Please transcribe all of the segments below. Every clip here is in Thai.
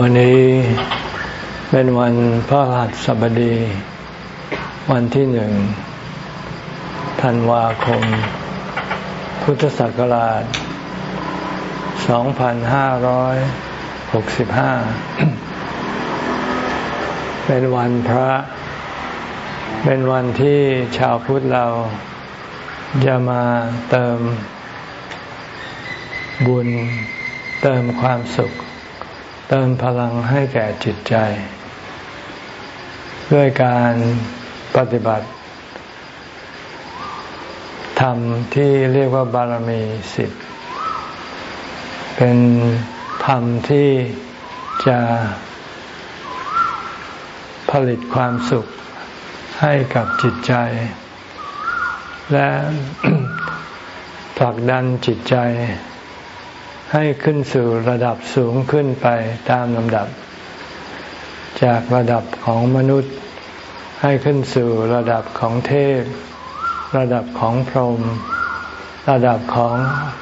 วันนี้เป็นวันพระหัสบดี วันที่หนึ่งธันวาคม พุทธศักราช 2565 เป็นวันพระ เป็นวันที่ชาวพุทธเราจะมาเติมบุญเติมความสุข เติมพลังให้แก่จิตใจ ด้วยการปฏิบัติธรรมที่เรียกว่าบารมีสิบเป็นธรรมที่จะผลิตความสุขให้กับจิตใจ และผลักดันจิตใจ ให้ขึ้นสู่ระดับสูงขึ้นไปตามลำดับ จากระดับของมนุษย์ ให้ขึ้นสู่ระดับของเทพ ระดับของพรหมระดับของ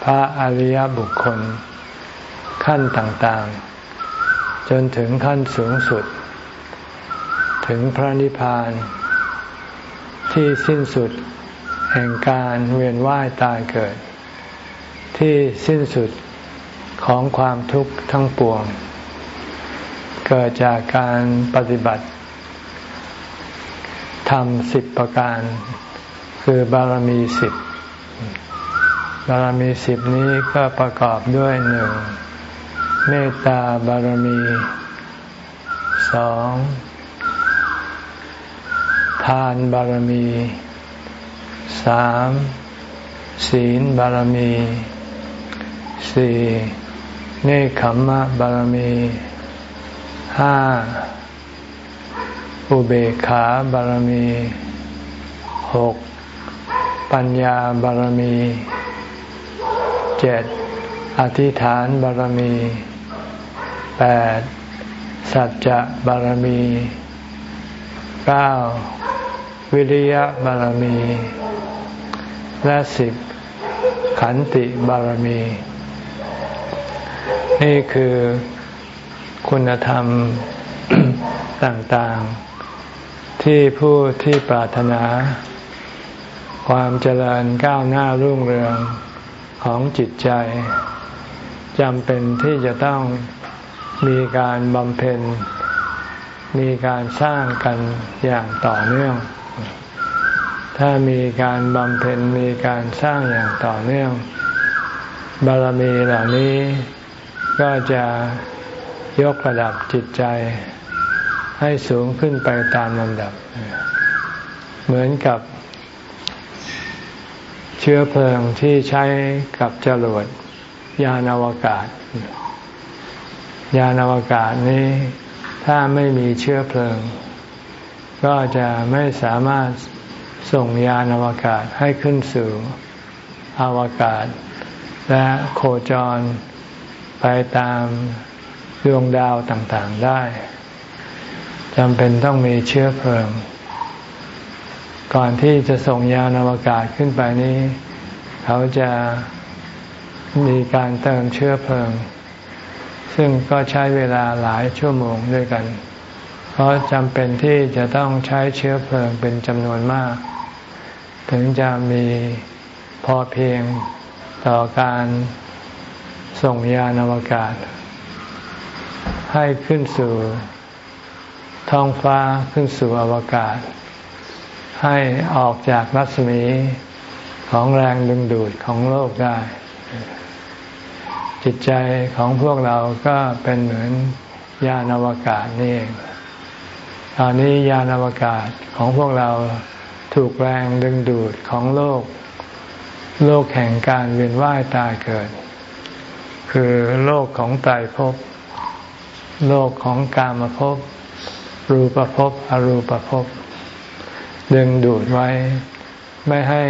พระอริยบุคคล ขั้นต่างๆ จนถึงขั้นสูงสุด ถึงพระนิพพาน ที่สิ้นสุดแห่งการเวียนว่ายตายเกิด ที่สิ้นสุด ของความทุกข์ทั้งปวง เกิดจากการปฏิบัติทำสิบประการ คือบารมีสิบบารมีสิบนี้ก็ประกอบด้วยหนึ่งเมตตาบารมีสองทานบารมีสามศีลบารมีสี่ เนคขมมะบารมีห้าอุเบกขาบารมีหกปัญญาบารมีเจ็ดอธิษฐานบารมีแปดสัจจะบารมีเก้าวิริยะบารมี และสิบขันติบารมี นี่คือคุณธรรมต่างๆ ที่ผู้ที่ปรารถนา ความเจริญก้าวหน้ารุ่งเรืองของจิตใจจำเป็นที่จะต้องมีการบำเพ็ญ มีการสร้างกันอย่างต่อเนื่อง ถ้ามีการบำเพ็ญมีการสร้างอย่างต่อเนื่องบารมีเหล่านี้ ก็จะยกระดับจิตใจให้สูงขึ้นไปตามลำดับ เหมือนกับ เชื้อเพลิงที่ใช้กับจรวดยานอวกาศ ยานอวกาศนี้ถ้าไม่มีเชื้อเพลิง ก็จะไม่สามารถส่งยานอวกาศให้ขึ้นสู่อวกาศ และโคจร ไปตามดวงดาวต่างๆได้จำเป็นต้องมีเชื้อเพลิง ก่อนที่จะส่งยานอวกาศขึ้นไปนี้ เขาจะมีการเติมเชื้อเพลิง ซึ่งก็ใช้เวลาหลายชั่วโมงด้วยกัน เพราะจำเป็นที่จะต้องใช้เชื้อเพลิงเป็นจำนวนมาก ถึงจะมีพอเพียงต่อการ ส่งยานอวกาศ ให้ขึ้นสู่ท้องฟ้าขึ้นสู่อวกาศ ให้ออกจากรัศมีของแรงดึงดูดของโลกได้ จิตใจของพวกเราก็เป็นเหมือนยานอวกาศนี่เองตอนนี้ยานอวกาศของพวกเราถูกแรงดึงดูดของโลก โลกแห่งการเวียนว่ายตายเกิด คือโลกของไตรภพ โลกของกามภพ รูปภพ อรูปภพ ดึงดูดไว้ ไม่ให้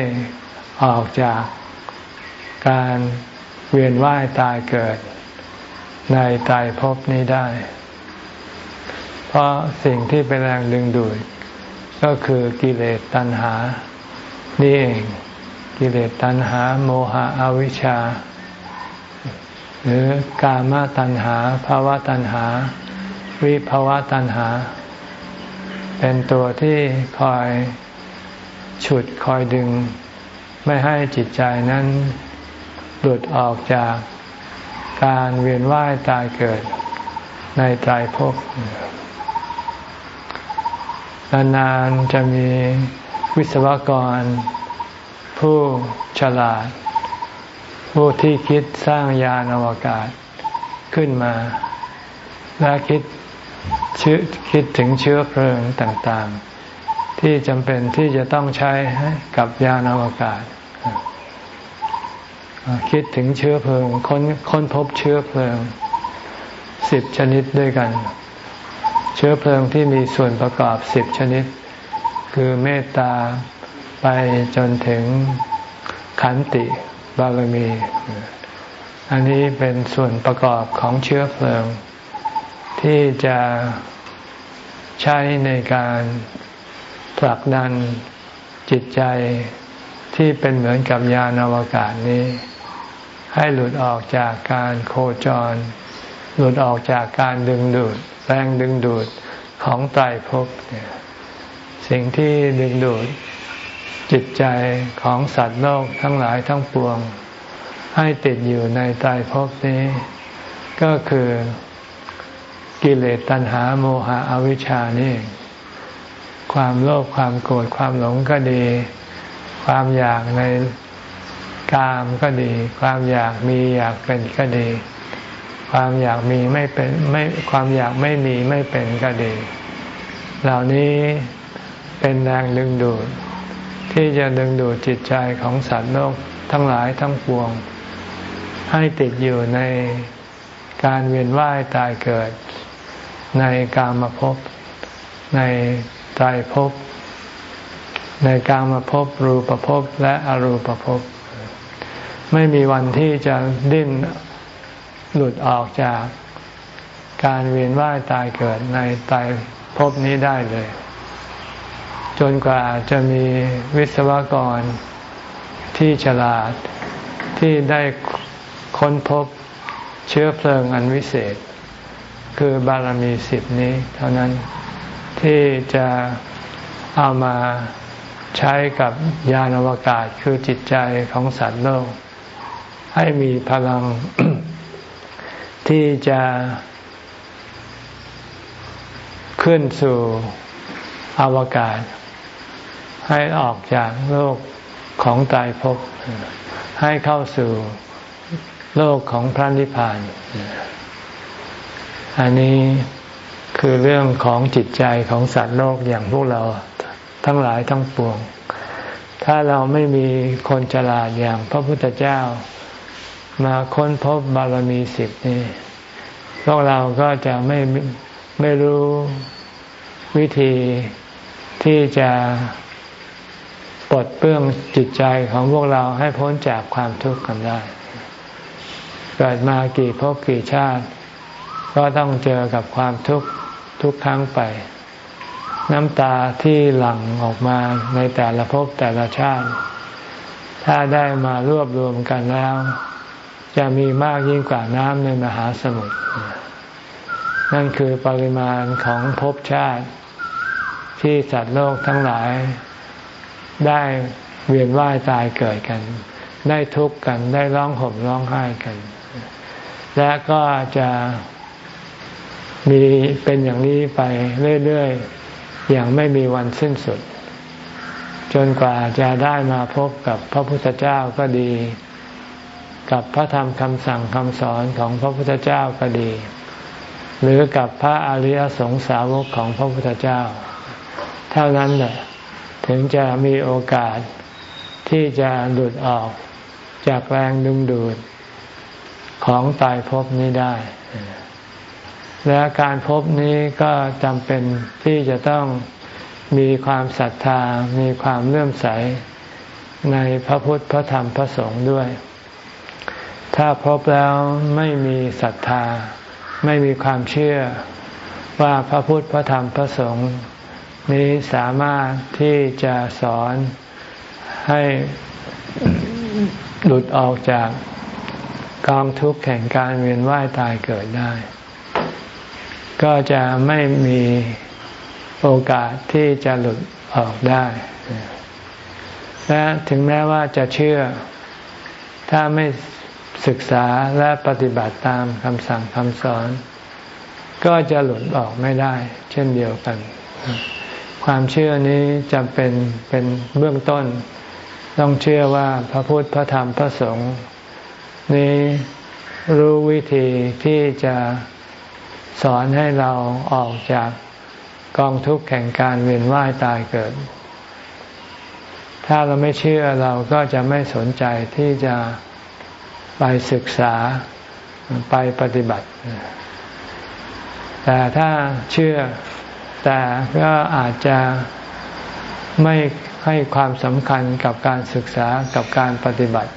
ออกจากการเวียนว่ายตายเกิด ในตายภพนี้ได้ เพราะสิ่งที่เป็นแรงดึงดูด ก็คือกิเลสตัณหา นี่เอง กิเลสตัณหา โมหะอวิชชา หรือกามตัณหาภาวะตัณหา วิภาวะตัณหา เป็นตัวที่คอยฉุดคอยดึง ไม่ให้จิตใจนั้นหลุดออกจากการเวียนว่ายตายเกิดในใจภพนานๆจะมีวิศวกรผู้ฉลาด ผู้ที่คิดสร้างยานอวกาศขึ้นมา และคิดชื่อคิดถึงเชื้อเพลิงต่างๆ ที่จำเป็นที่จะต้องใช้กับยานอวกาศ คิดถึงเชื้อเพลิงค้นค้นพบเชื้อเพลิงสิบชนิดด้วยกัน เชื้อเพลิงที่มีส่วนประกอบสิบชนิด คือเมตตาไปจนถึงขันติ บารมี อันนี้เป็นส่วนประกอบของเชื้อเพลิง ที่จะใช้ในการผลักดันจิตใจที่เป็นเหมือนกับยานอวกาศนี้ ให้หลุดออกจากการโคจร หลุดออกจากการดึงดูดแรงดึงดูดของไตรภพสิ่งที่ดึงดูด จิตใจของสัตว์โลกทั้งหลายทั้งปวง ให้ติดอยู่ในไตรภพนี้ ก็คือกิเลสตัณหาโมหะอวิชชานี่ความโลภความโกรธความหลงก็ดี ความอยากในกามก็ดี ความอยากมีอยากเป็นก็ดี ความอยากมีไม่เป็นไม่ความอยากไม่มีไม่เป็นก็ดี เหล่านี้เป็นแรงดึงดูด ที่จะดึงดูดจิตใจของสัตว์โลกทั้งหลายทั้งปวง ให้ติดอยู่ในการเวียนว่ายตายเกิด ในกามภพในใจภพในกามภพรูปภพและอรูปภพไม่มีวันที่จะดิ้นหลุดออกจากการเวียนว่ายตายเกิดในใจภพนี้ได้เลย จนกว่าจะมีวิศวกรที่ฉลาดที่ได้ค้นพบเชื้อเพลิงอันวิเศษ คือบารมีสิบนี้ เท่านั้นที่จะเอามาใช้กับยานอวกาศคือจิตใจของสัตว์โลก ให้มีพลังที่จะขึ้นสู่อวกาศ ให้ออกจากโลกของตายภพให้เข้าสู่โลกของพระนิพพาน อันนี้คือเรื่องของจิตใจของสัตว์โลกอย่างพวกเราทั้งหลายทั้งปวง ถ้าเราไม่มีคนฉลาดอย่างพระพุทธเจ้า มาค้นพบบารมีสิบนี่พวกเราก็จะไม่ไม่รู้วิธีที่จะ ลดเปื้องจิตใจของพวกเราให้พ้นจากความทุกข์กันได้ เกิดมากี่ภพกี่ชาติ ก็ต้องเจอกับความทุกข์ทุกครั้งไป น้ำตาที่หลั่งออกมาในแต่ละภพแต่ละชาติ ถ้าได้มารวบรวมกันแล้ว จะมีมากยิ่งกว่าน้ำในมหาสมุทรนั่นคือปริมาณของภพชาติที่สัตว์โลกทั้งหลาย ได้เวียนว่ายตายเกิดกัน ได้ทุกข์กัน ได้ร้องห่มร้องไห้กัน และก็จะมีเป็นอย่างนี้ไปเรื่อยๆ อย่างไม่มีวันสิ้นสุด จนกว่าจะได้มาพบกับพระพุทธเจ้าก็ดี กับพระธรรมคำสั่งคำสอนของพระพุทธเจ้าก็ดี หรือกับพระอริยสงสาวกของพระพุทธเจ้า เท่านั้นแหละ ถึงจะมีโอกาสที่จะหลุดออกจากแรงดึงดูดของตายภพนี้ได้ และการพบนี้ก็จำเป็นที่จะต้องมีความศรัทธา มีความเลื่อมใสในพระพุทธ พระธรรม พระสงฆ์ด้วย ถ้าพบแล้วไม่มีศรัทธา ไม่มีความเชื่อว่าพระพุทธ พระธรรม พระสงฆ์ นี้สามารถที่จะสอนให้หลุดออกจากกองทุกข์แห่งการเวียนว่ายตายเกิดได้ ก็จะไม่มีโอกาสที่จะหลุดออกได้ และถึงแม้ว่าจะเชื่อ ถ้าไม่ศึกษาและปฏิบัติตามคำสั่งคำสอน ก็จะหลุดออกไม่ได้ เช่นเดียวกัน ความเชื่อนี้จำเป็นเป็นเบื้องต้น ต้องเชื่อว่าพระพุทธพระธรรมพระสงฆ์นี้รู้วิธีที่จะสอนให้เราออกจากกองทุกข์แห่งการเวียนว่ายตายเกิด ถ้าเราไม่เชื่อเราก็จะไม่สนใจที่จะไปศึกษาไปปฏิบัติ แต่ถ้าเชื่อ แต่ก็อาจจะไม่ให้ความสำคัญกับการศึกษากับการปฏิบัติ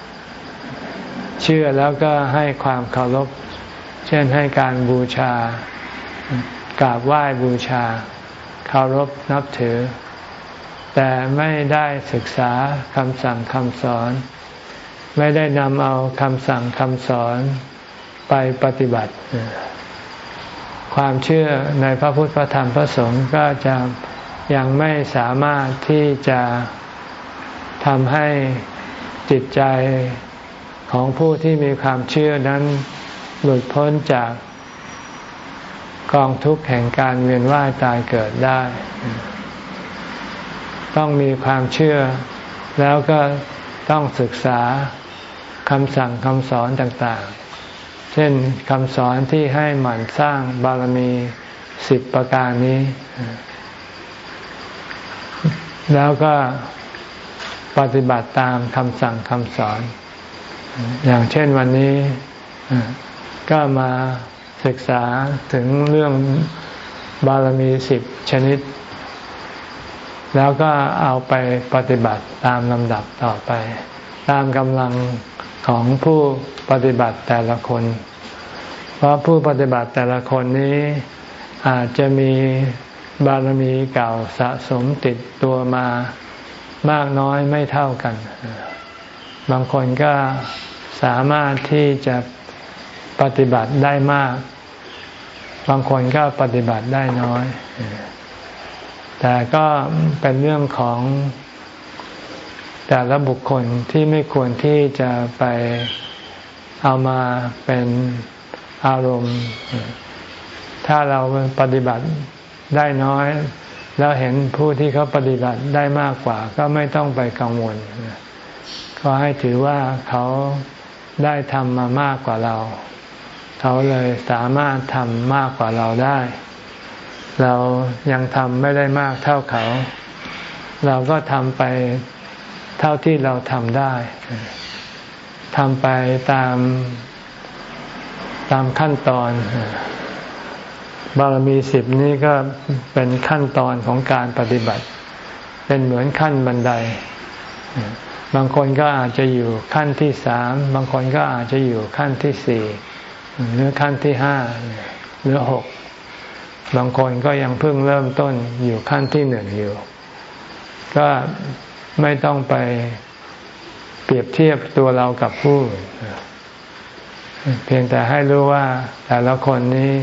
เชื่อแล้วก็ให้ความเคารพ เช่นให้การบูชากราบไหว้บูชา เคารพนับถือ แต่ไม่ได้ศึกษาคำสั่งคำสอน ไม่ได้นำเอาคำสั่งคำสอนไปปฏิบัติ ความเชื่อในพระพุทธพระธรรมพระสงฆ์ก็จะยังไม่สามารถที่จะทำให้จิตใจของผู้ที่มีความเชื่อนั้นหลุดพ้นจากกองทุกข์แห่งการเวียนว่ายตายเกิดได้ ต้องมีความเชื่อ แล้วก็ต้องศึกษาคำสั่งคำสอนต่างๆ ช่นคำสอนที่ให้หมั่นสร้างบารมีสิบประการนี้ แล้วก็ปฏิบัติตามคำสั่งคำสอน อย่างเช่นวันนี้ก็มาศึกษาถึงเรื่องบารมีสิบชนิด แล้วก็เอาไปปฏิบัติตามลำดับต่อไป ตามกำลังของผู้ ปฏิบัติแต่ละคน เพราะผู้ปฏิบัติแต่ละคนนี้อาจจะมีบารมีเก่าสะสมติดตัวมามากน้อยไม่เท่ากัน บางคนก็สามารถที่จะปฏิบัติได้มาก บางคนก็ปฏิบัติได้น้อย แต่ก็เป็นเรื่องของแต่ละบุคคลที่ไม่ควรที่จะไป เอามาเป็นอารมณ์ ถ้าเราปฏิบัติได้น้อย แล้วเห็นผู้ที่เขาปฏิบัติได้มากกว่า ก็ไม่ต้องไปกังวลก็ให้ถือว่าเขาได้ทำมามากกว่าเรา เขาเลยสามารถทำมากกว่าเราได้ เรายังทำไม่ได้มากเท่าเขา เราก็ทำไปเท่าที่เราทำได้ ทำไปตามตามขั้นตอน บารมีสิบนี้ก็เป็นขั้นตอนของการปฏิบัติ เป็นเหมือนขั้นบันได บางคนก็อาจจะอยู่ขั้นที่สามบางคนก็อาจจะอยู่ขั้นที่สี่หรือขั้นที่ห้าหรือหกบางคนก็ยังเพิ่งเริ่มต้นอยู่ขั้นที่หนึ่งอยู่ ก็ไม่ต้องไป เปรียบเทียบตัวเรากับผู้เพียงแต่ให้รู้ว่าแต่ละคนนี้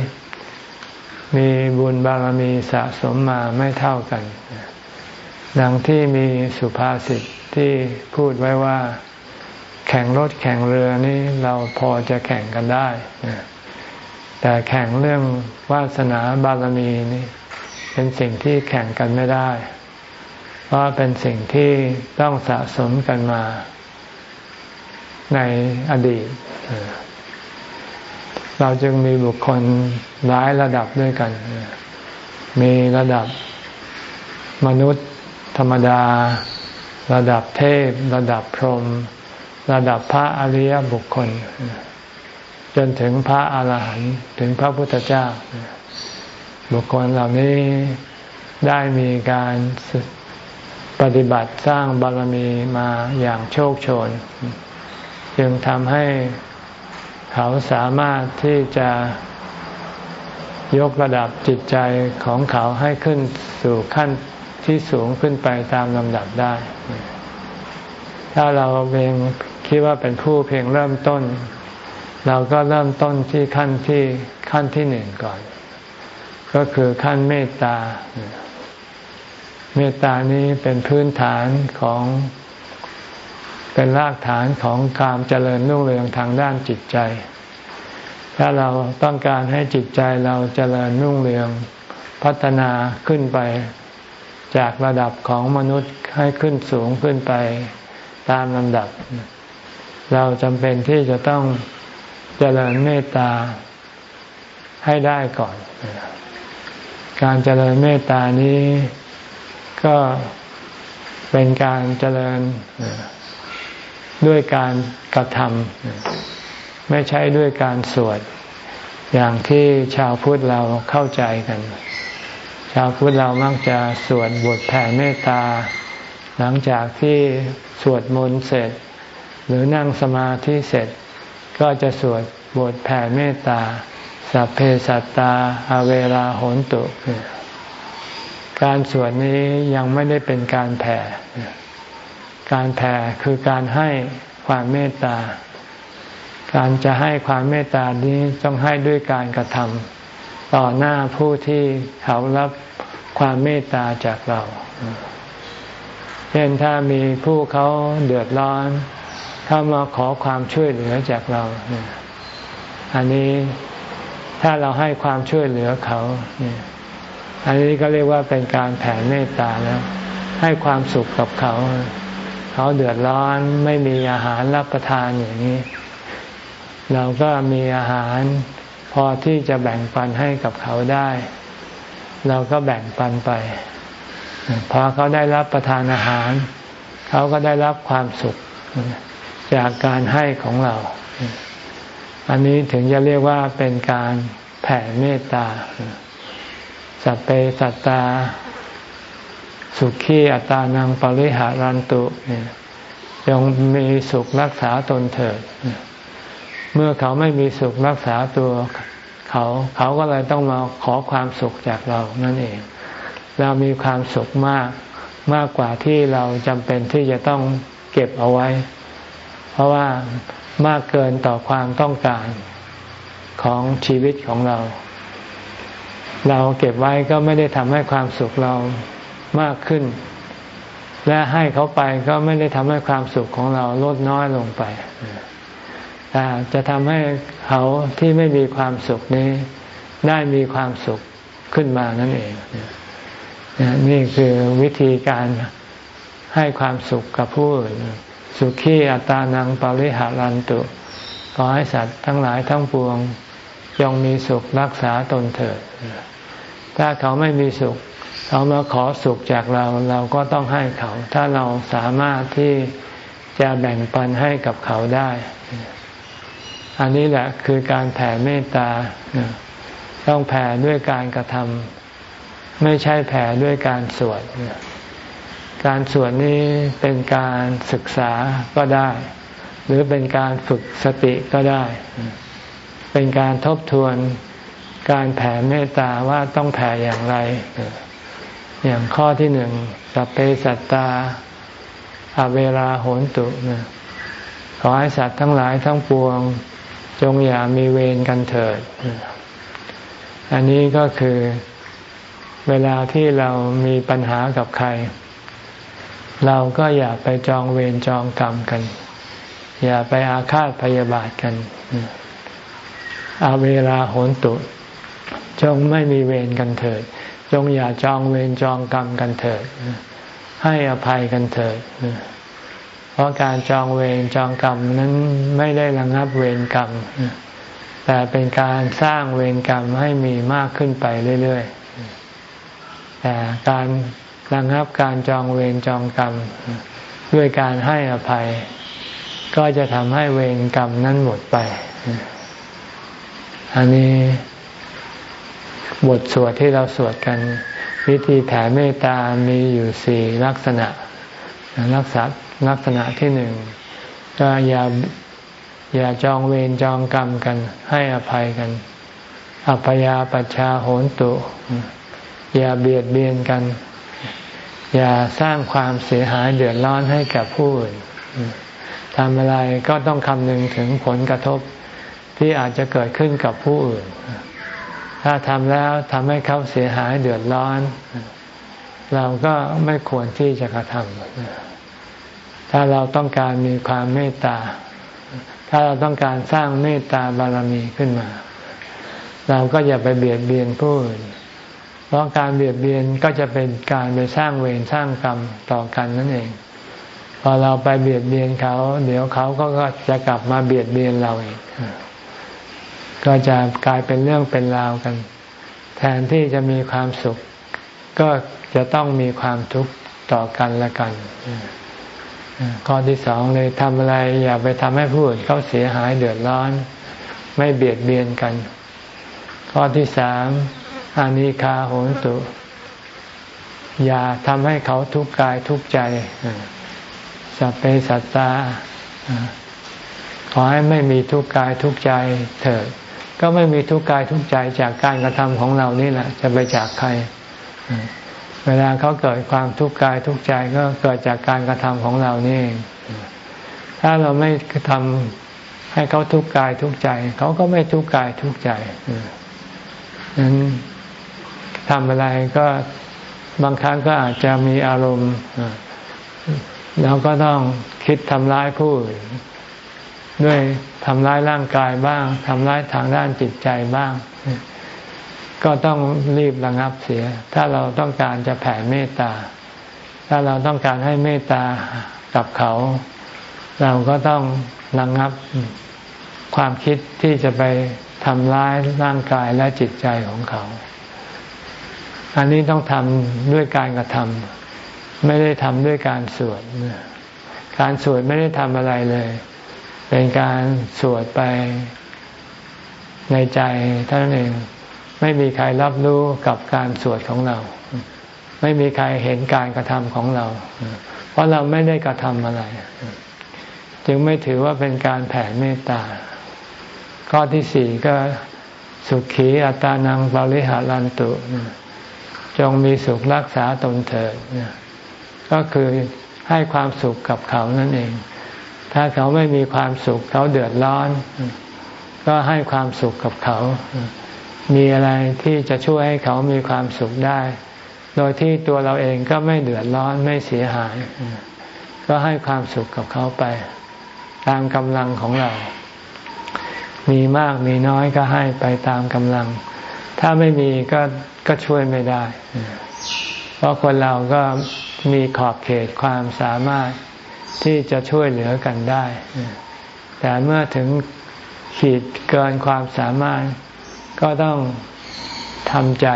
มีบุญบารมีสะสมมาไม่เท่ากัน ดังที่มีสุภาษิตที่พูดไว้ว่า แข่งรถแข่งเรือนี่เราพอจะแข่งกันได้ แต่แข่งเรื่องวาสนาบารมีนี่เป็นสิ่งที่แข่งกันไม่ได้ เพราะเป็นสิ่งที่ต้องสะสมกันมา ในอดีต เราจึงมีบุคคลหลายระดับด้วยกัน มีระดับมนุษย์ธรรมดา ระดับเทพ ระดับพรหมระดับพระอริยบุคคล จนถึงพระอาหารหันต์ถึงพระพุทธเจ้า บุคคลเหล่านี้ได้มีการปฏิบัติสร้างบารมีมาอย่างโชคโชน จึงทำให้เขาสามารถที่จะยกระดับจิตใจของเขาให้ขึ้นสู่ขั้นที่สูงขึ้นไปตามลำดับได้ ถ้าเราเองคิดว่าเป็นผู้เพียงเริ่มต้น เราก็เริ่มต้นที่ขั้นที่ขั้นที่หนึ่งก่อน ก็คือขั้นเมตตา เมตตานี้เป็นพื้นฐานของ เป็นรากฐานของการเจริญรุ่งเรืองทางด้านจิตใจ ถ้าเราต้องการให้จิตใจเราเจริญรุ่งเรืองพัฒนาขึ้นไป จากระดับของมนุษย์ให้ขึ้นสูงขึ้นไปตามลำดับ เราจำเป็นที่จะต้องเจริญเมตตาให้ได้ก่อน การเจริญเมตตานี้ก็เป็นการเจริญ ด้วยการกระทำไม่ใช่ด้วยการสวด อย่างที่ชาวพุทธเราเข้าใจกัน ชาวพุทธเรามักจะสวดบทแผ่เมตตา หลังจากที่สวดมนต์เสร็จ หรือนั่งสมาธิเสร็จ ก็จะสวดบทแผ่เมตตา สัพเพสัตตาอเวลาโหนตุ การสวดนี้ยังไม่ได้เป็นการแผ่ การแผ่คือการให้ความเมตตา การจะให้ความเมตตานี้ต้องให้ด้วยการกระทำต่อหน้าผู้ที่เขารับความเมตตาจากเรา เช่นถ้ามีผู้เขาเดือดร้อน เข้ามาขอความช่วยเหลือจากเรา อันนี้ถ้าเราให้ความช่วยเหลือเขา อันนี้ก็เรียกว่าเป็นการแผ่เมตตาแล้ว ให้ความสุขกับเขา เขาเดือดร้อนไม่มีอาหารรับประทานอย่างนี้ เราก็มีอาหารพอที่จะแบ่งปันให้กับเขาได้ เราก็แบ่งปันไป พอเขาได้รับประทานอาหาร เขาก็ได้รับความสุขจากการให้ของเรา อันนี้ถึงจะเรียกว่าเป็นการแผ่เมตตา สัพเพสัตตา สุขีอัตานังปริหารันตุจงมีสุขรักษาตนเถิด เมื่อเขาไม่มีสุขรักษาตัวเขาเขาก็เลยต้องมาขอความสุขจากเรานั่นเอง เรามีความสุขมากมากกว่าที่เราจำเป็นที่จะต้องเก็บเอาไว้ เพราะว่ามากเกินต่อความต้องการของชีวิตของเรา เราเก็บไว้ก็ไม่ได้ทำให้ความสุขเรา มากขึ้น และให้เขาไปก็ไม่ได้ทำให้ความสุขของเราลดน้อยลงไปแต่จะทำให้เขาที่ไม่มีความสุขนี้ ได้มีความสุขขึ้นมานั่นเอง นี่คือวิธีการให้ความสุขกับผู้อื่นสุขีอัตานังปริหารันตุขอให้สัตว์ทั้งหลายทั้งปวงจงมีสุขรักษาตนเถิด ถ้าเขาไม่มีสุข เขามาขอสุขจากเราเราก็ต้องให้เขา ถ้าเราสามารถที่จะแบ่งปันให้กับเขาได้ อันนี้แหละคือการแผ่เมตตา ต้องแผ่ด้วยการกระทำไม่ใช่แผ่ด้วยการสวดการสวดนี้เป็นการศึกษาก็ได้ หรือเป็นการฝึกสติก็ได้ เป็นการทบทวนการแผ่เมตตาว่าต้องแผ่อย่างไร อย่างข้อที่หนึ่งสัพเพสัตตาอเวลาโหนตุนะขอให้สัตว์ทั้งหลายทั้งปวง จงอย่ามีเวรกันเถิด อันนี้ก็คือเวลาที่เรามีปัญหากับใคร เราก็อย่าไปจองเวรจองกรรมกัน อย่าไปอาฆาตพยาบาทกันอาเวลาโหนตุ จงไม่มีเวรกันเถิด จงอย่าจองเวรจองกรรมกันเถิด ให้อภัยกันเถิด เพราะการจองเวรจองกรรมนั้นไม่ได้ระงับเวรกรรม แต่เป็นการสร้างเวรกรรมให้มีมากขึ้นไปเรื่อยๆ แต่การระงับการจองเวรจองกรรม ด้วยการให้อภัย ก็จะทำให้เวรกรรมนั้นหมดไป อันนี้ บทสวดที่เราสวดกัน วิธีแผ่เมตตามีอยู่สี่ลักษณะลักษณะลักษณะที่หนึ่งก็อย่าอย่าจองเวรจองกรรมกัน ให้อภัยกันอภยาปัชชาโหนตุ อย่าเบียดเบียนกัน อย่าสร้างความเสียหายเดือดร้อนให้กับผู้อื่นทำอะไรก็ต้องคำนึงถึงผลกระทบที่อาจจะเกิดขึ้นกับผู้อื่น ถ้าทำแล้วทำให้เขาเสียหายเดือดร้อน เราก็ไม่ควรที่จะกระทำถ้าเราต้องการมีความเมตตา ถ้าเราต้องการสร้างเมตตาบารมีขึ้นมา เราก็อย่าไปเบียดเบียนผู้อื่นเพราะการเบียดเบียนก็จะเป็นการไปสร้างเวรสร้างกรรมต่อกันนั่นเอง พอเราไปเบียดเบียนเขา เดี๋ยวเขาก็จะกลับมาเบียดเบียนเราเอง ก็จะกลายเป็นเรื่องเป็นราวกัน แทนที่จะมีความสุข ก็จะต้องมีความทุกข์ต่อกันละกันข้อที่สองเลยทำอะไรอย่าไปทำให้ผู้อื่นเขาเสียหายเดือดร้อน ไม่เบียดเบียนกัน ข้อที่สามอานิคาโหนตุ อย่าทำให้เขาทุกข์กายทุกข์ใจสัพเพสัตตาขอให้ไม่มีทุกข์กายทุกข์ใจเถิด ก็ไม่มีทุกข์กายทุกข์ใจจากการกระทำของเรานี่แหละ จะไปจากใคร เวลาเขาเกิดความทุกข์กายทุกข์ใจก็เกิดจากการกระทำของเรานี่ ถ้าเราไม่ทำให้เขาทุกข์กายทุกข์ใจ เขาก็ไม่ทุกข์กายทุกข์ใจนั้นทำอะไรก็บางครั้งก็อาจจะมีอารมณ์แล้วก็ต้องคิดทำร้ายผู้อื่นด้วย ทำร้ายร่างกายบ้างทำร้ายทางด้านจิตใจบ้าง ก็ต้องรีบระงับเสีย ถ้าเราต้องการจะแผ่เมตตา ถ้าเราต้องการให้เมตตากับเขา เราก็ต้องระงับความคิดที่จะไปทำร้ายร่างกายและจิตใจของเขา อันนี้ต้องทำด้วยการกระทำไม่ได้ทำด้วยการสวดการสวดไม่ได้ทำอะไรเลย เป็นการสวดไปในใจเท่านเองไม่มีใครรับรู้กับการสวดของเรา ไม่มีใครเห็นการกระทำของเรา เพราะเราไม่ได้กระทำอะไร จึงไม่ถือว่าเป็นการแผ่เมตตา ข้อที่สี่ก็สุขีอัตานังบริหารันตุ จงมีสุขรักษาตนเถิดก็คือให้ความสุขกับเขานั่นเอง ถ้าเขาไม่มีความสุข เขาเดือดร้อน ก็ให้ความสุขกับเขา มีอะไรที่จะช่วยให้เขามีความสุขได้ โดยที่ตัวเราเองก็ไม่เดือดร้อนไม่เสียหาย ก็ให้ความสุขกับเขาไป ตามกำลังของเรา มีมากมีน้อยก็ให้ไปตามกำลัง ถ้าไม่มีก็ก็ช่วยไม่ได้ เพราะคนเราก็มีขอบเขตความสามารถ ที่จะช่วยเหลือกันได้ แต่เมื่อถึงขีดเกินความสามารถก็ต้องทำใจ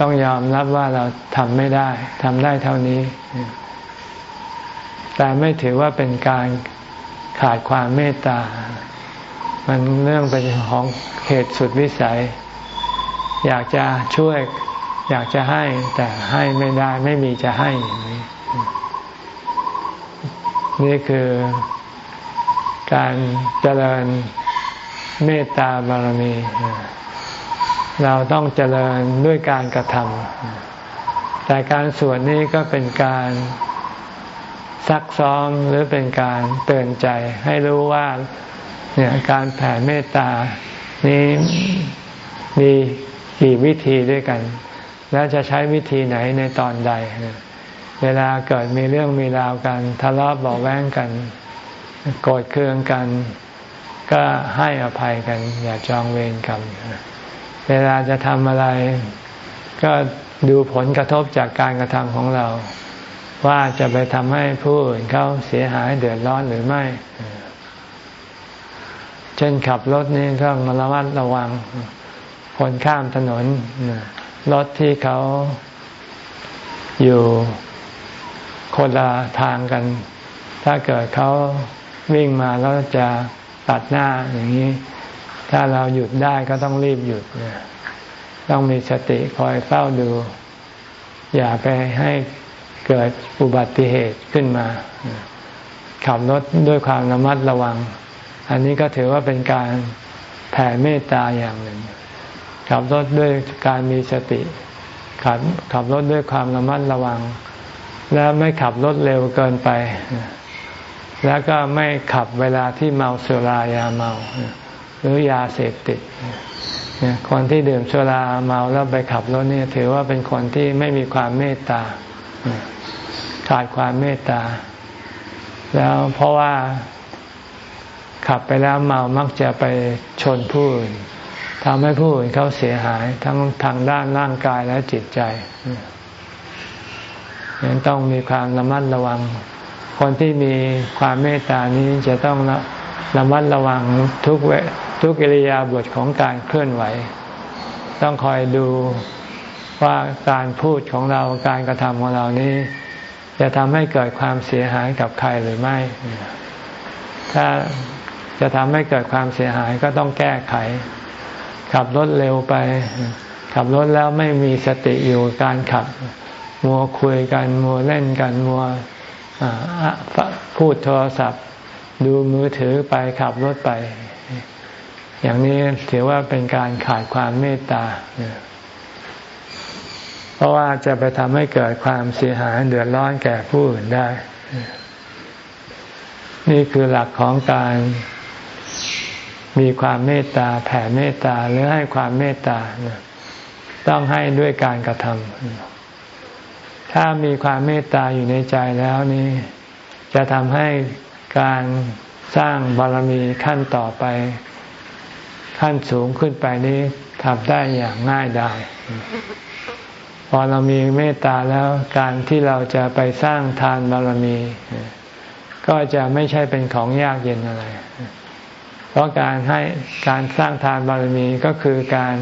ต้องยอมรับว่าเราทำไม่ได้ทำได้เท่านี้ แต่ไม่ถือว่าเป็นการขาดความเมตตา มันเรื่องเป็นของเหตุสุดวิสัย อยากจะช่วย อยากจะให้แต่ให้ไม่ได้ ไม่มีจะให้อย่างนี้ นี่คือการเจริญเมตตาบารมี เราต้องเจริญด้วยการกระทำแต่การสวดนี้ก็เป็นการซักซ้อมหรือเป็นการเตือนใจให้รู้ว่าเนี่ยการแผ่เมตตานี้มีกี่วิธีด้วยกัน แล้วจะใช้วิธีไหนในตอนใด เวลาเกิดมีเรื่องมีราวกันทะเลาะเบาแวงกันโกรธเคืองกัน ก็ให้อภัยกัน อย่าจองเวรกันเวลาจะทำอะไร ก็ดูผลกระทบจากการกระทำของเรา ว่าจะไปทำให้ผู้อื่นเขาเสียหายเดือดร้อนหรือไม่ เช่นขับรถนี่ต้องระมัดระวัง คนข้ามถนนรถที่เขาอยู่ คนละทางกัน ถ้าเกิดเขาวิ่งมาแล้วจะตัดหน้าอย่างนี้ ถ้าเราหยุดได้ก็ต้องรีบหยุด ต้องมีสติคอยเฝ้าดู อย่าไปให้เกิดอุบัติเหตุขึ้นมา ขับรถด้วยความระมัดระวัง อันนี้ก็ถือว่าเป็นการแผ่เมตตาอย่างหนึ่ง ขับรถด้วยการมีสติ ขับขับรถด้วยความระมัดระวัง แล้วไม่ขับรถเร็วเกินไป แล้วก็ไม่ขับเวลาที่เมาสุรายาเมา หรือยาเสพติดคนที่ดื่มสุราเมาแล้วไปขับรถเนี่ยถือว่าเป็นคนที่ไม่มีความเมตตาขาดความเมตตา แล้วเพราะว่าขับไปแล้วเมามักจะไปชนผู้อื่นทำให้ผู้อื่นเขาเสียหาย ทั้งทางด้านร่างกายและจิตใจ ยังต้องมีความระมัดระวัง คนที่มีความเมตตานี้จะต้องระมัดระวังทุกเวทุกิริยาบถของการเคลื่อนไหว ต้องคอยดูว่าการพูดของเราการกระทำของเรานี้ จะทำให้เกิดความเสียหายกับใครหรือไม่ ถ้าจะทำให้เกิดความเสียหายก็ต้องแก้ไข ขับรถเร็วไป ขับรถแล้วไม่มีสติอยู่การขับ มัวคุยกัน มัวเล่นกัน มัวพูดโทรศัพท์ ดูมือถือไปขับรถไป อย่างนี้ถือว่าเป็นการขาดความเมตตา เพราะว่าจะไปทำให้เกิดความเสียหายเดือดร้อนแก่ผู้อื่นได้ นี่คือหลักของการมีความเมตตาแผ่เมตตาหรือให้ความเมตตาต้องให้ด้วยการกระทำ ถ้ามีความเมตตาอยู่ในใจแล้วนี่ จะทำให้การสร้างบารมีขั้นต่อไป ขั้นสูงขึ้นไปนี้ทำได้อย่างง่ายดายพอเรามีเมตตาแล้วการที่เราจะไปสร้างทานบารมี ก็จะไม่ใช่เป็นของยากเย็นอะไร เพราะการให้การสร้างทานบารมีก็คือการ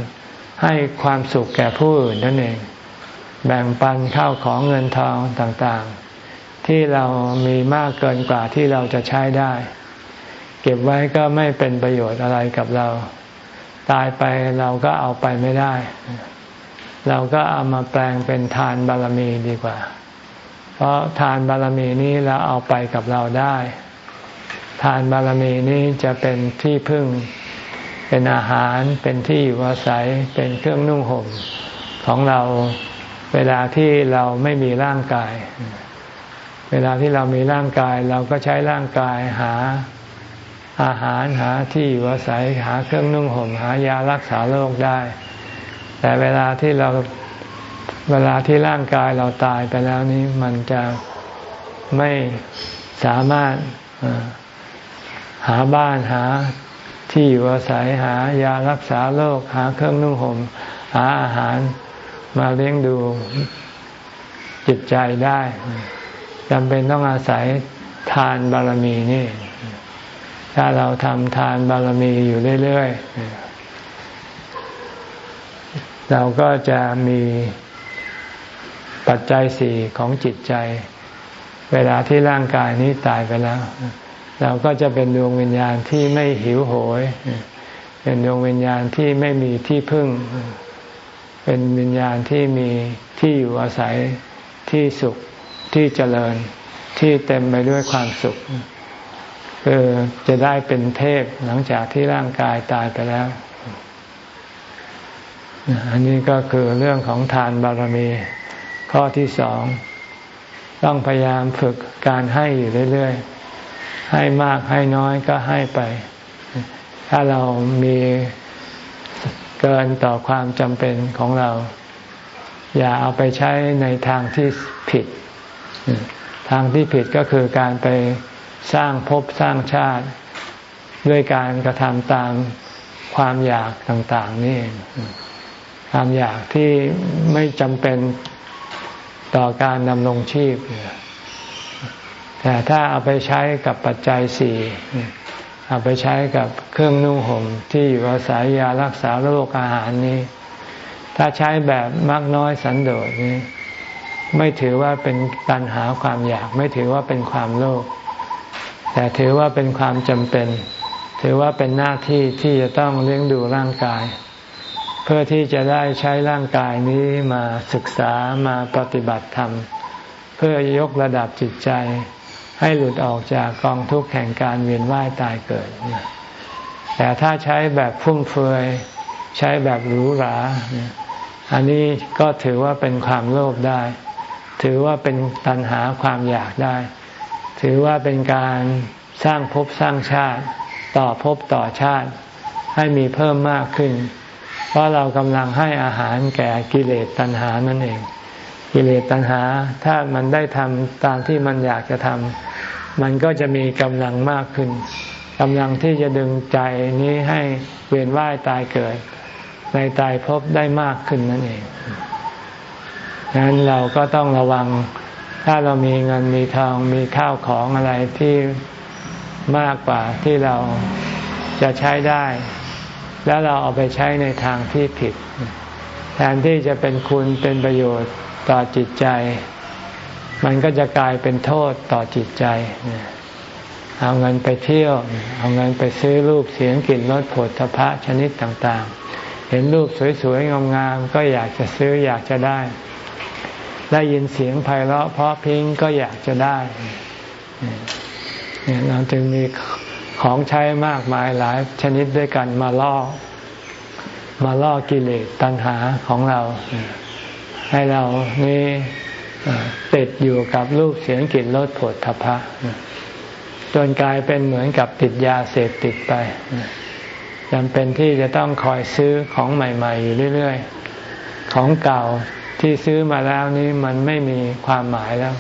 ให้ความสุขแก่ผู้อื่นนั่นเอง แบ่งปันข้าวของเงินทองต่างๆ ที่เรามีมากเกินกว่าที่เราจะใช้ได้ เก็บไว้ก็ไม่เป็นประโยชน์อะไรกับเรา ตายไปเราก็เอาไปไม่ได้ เราก็เอามาแปลงเป็นทานบารมีดีกว่า เพราะทานบารมีนี้เราเอาไปกับเราได้ ทานบารมีนี้จะเป็นที่พึ่ง เป็นอาหารเป็นที่อยู่อาศัยเป็นเครื่องนุ่งห่มของเรา เวลาที่เราไม่มีร่างกาย เวลาที่เรามีร่างกาย เราก็ใช้ร่างกายหาอาหารหาที่อยู่อาศัยหาเครื่องนุ่งห่มหายารักษาโรคได้ แต่เวลาที่เราเวลาที่ร่างกายเราตายไปแล้วนี้มันจะไม่สามารถหาบ้านหาที่อยู่อาศัยหายารักษาโรคหาเครื่องนุ่งห่มหาอาหาร มาเลี้ยงดูจิตใจได้จำเป็นต้องอาศัยทานบารมีนี่ ถ้าเราทำทานบารมีอยู่เรื่อยๆ เราก็จะมีปัจจัยสี่ของจิตใจ เวลาที่ร่างกายนี้ตายไปแล้ว เราก็จะเป็นดวงวิญญาณที่ไม่หิวโหย เป็นดวงวิญญาณที่ไม่มีที่พึ่ง เป็นวิญญาณที่มีที่อยู่อาศัยที่สุขที่เจริญที่เต็มไปด้วยความสุขคือจะได้เป็นเทพหลังจากที่ร่างกายตายไปแล้ว อันนี้ก็คือเรื่องของทานบารมี ข้อที่สองต้องพยายามฝึกการให้อยู่เรื่อยๆ ให้มากให้น้อยก็ให้ไป ถ้าเรามี เกินต่อความจำเป็นของเรา อย่าเอาไปใช้ในทางที่ผิด ทางที่ผิดก็คือการไปสร้างภพสร้างชาติ ด้วยการกระทำตามความอยากต่างๆนี่ความอยากที่ไม่จำเป็นต่อการดำรงชีพ แต่ถ้าเอาไปใช้กับปัจจัยสี่ เอาไปใช้กับเครื่องนุ่งห่มที่อยู่อาศัยยารักษาโรคอาหารนี้ ถ้าใช้แบบมากน้อยสันโดษนี้ ไม่ถือว่าเป็นตัณหาความอยาก ไม่ถือว่าเป็นความโลภแต่ถือว่าเป็นความจำเป็น ถือว่าเป็นหน้าที่ที่จะต้องเลี้ยงดูร่างกาย เพื่อที่จะได้ใช้ร่างกายนี้มาศึกษามาปฏิบัติธรรม เพื่อยกระดับจิตใจ ให้หลุดออกจากกองทุกข์แห่งการเวียนว่ายตายเกิด แต่ถ้าใช้แบบฟุ่มเฟือยใช้แบบหรูหรา อันนี้ก็ถือว่าเป็นความโลภได้ ถือว่าเป็นตัณหาความอยากได้ ถือว่าเป็นการสร้างภพสร้างชาติ ต่อภพต่อชาติ ให้มีเพิ่มมากขึ้น เพราะเรากำลังให้อาหารแก่กิเลสตัณหานั่นเอง กิเลสตัณหา ถ้ามันได้ทำตามที่มันอยากจะทำมันก็จะมีกำลังมากขึ้นกำลังที่จะดึงใจนี้ให้เวียนว่ายตายเกิด ในตายพบได้มากขึ้นนั่นเองดังนั้นเราก็ต้องระวัง ถ้าเรามีเงินมีทองมีข้าวของอะไรที่มากกว่าที่เราจะใช้ได้ แล้วเราเอาไปใช้ในทางที่ผิด แทนที่จะเป็นคุณเป็นประโยชน์ ต่อจิตใจ มันก็จะกลายเป็นโทษต่อจิตใจ เอาเงินไปเที่ยว เอาเงินไปซื้อรูปเสียงกลิ่นรสผลทพะชนิดต่างๆ เห็นรูปสวยๆ งามๆ ก็อยากจะซื้ออยากจะได้ ได้ยินเสียงไพเราะเพราะพิงก็อยากจะได้เนี่ยเราจึงมีของใช้มากมายหลายชนิดด้วยกันมาล่อมาล่อกิเลสตัณหาของเรา ให้เรานี่ติดอยู่กับรูปเสียงกลิ่นรสผลทพะจนกลายเป็นเหมือนกับติดยาเสพติดไปจำเป็นที่จะต้องคอยซื้อของใหม่ๆอยู่เรื่อยๆ ของเก่าที่ซื้อมาแล้วนี้มันไม่มีความหมายแล้ว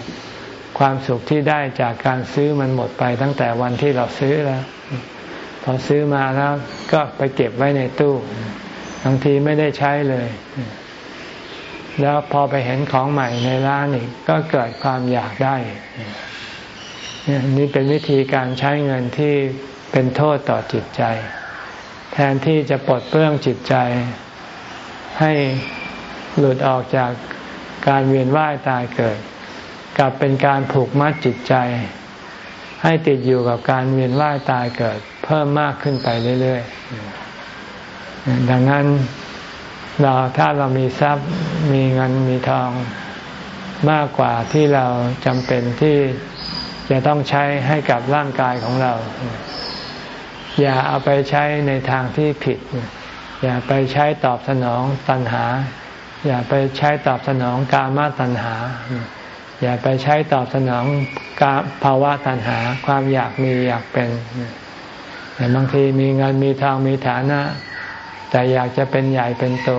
ความสุขที่ได้จากการซื้อมันหมดไปตั้งแต่วันที่เราซื้อแล้ว พอซื้อมาแล้วก็ไปเก็บไว้ในตู้บางทีไม่ได้ใช้เลย แล้วพอไปเห็นของใหม่ในร้านอีกก็เกิดความอยากได้ นี่เป็นวิธีการใช้เงินที่เป็นโทษต่อจิตใจ แทนที่จะปลดเปลื้องจิตใจ ให้หลุดออกจากการเวียนว่ายตายเกิด กลับเป็นการผูกมัดจิตใจ ให้ติดอยู่กับการเวียนว่ายตายเกิด เพิ่มมากขึ้นไปเรื่อยๆดังนั้น เราถ้าเรามีทรัพย์มีเงินมีทองมากกว่าที่เราจำเป็นที่จะต้องใช้ให้กับร่างกายของเรา อย่าเอาไปใช้ในทางที่ผิด อย่าไปใช้ตอบสนองตัณหา อย่าไปใช้ตอบสนองกามาตัณหา อย่าไปใช้ตอบสนองกาภาวะตัณหา ความอยากมีอยากเป็นแต่บางทีมีเงินมีทองมีฐานะ แต่อยากจะเป็นใหญ่เป็นโต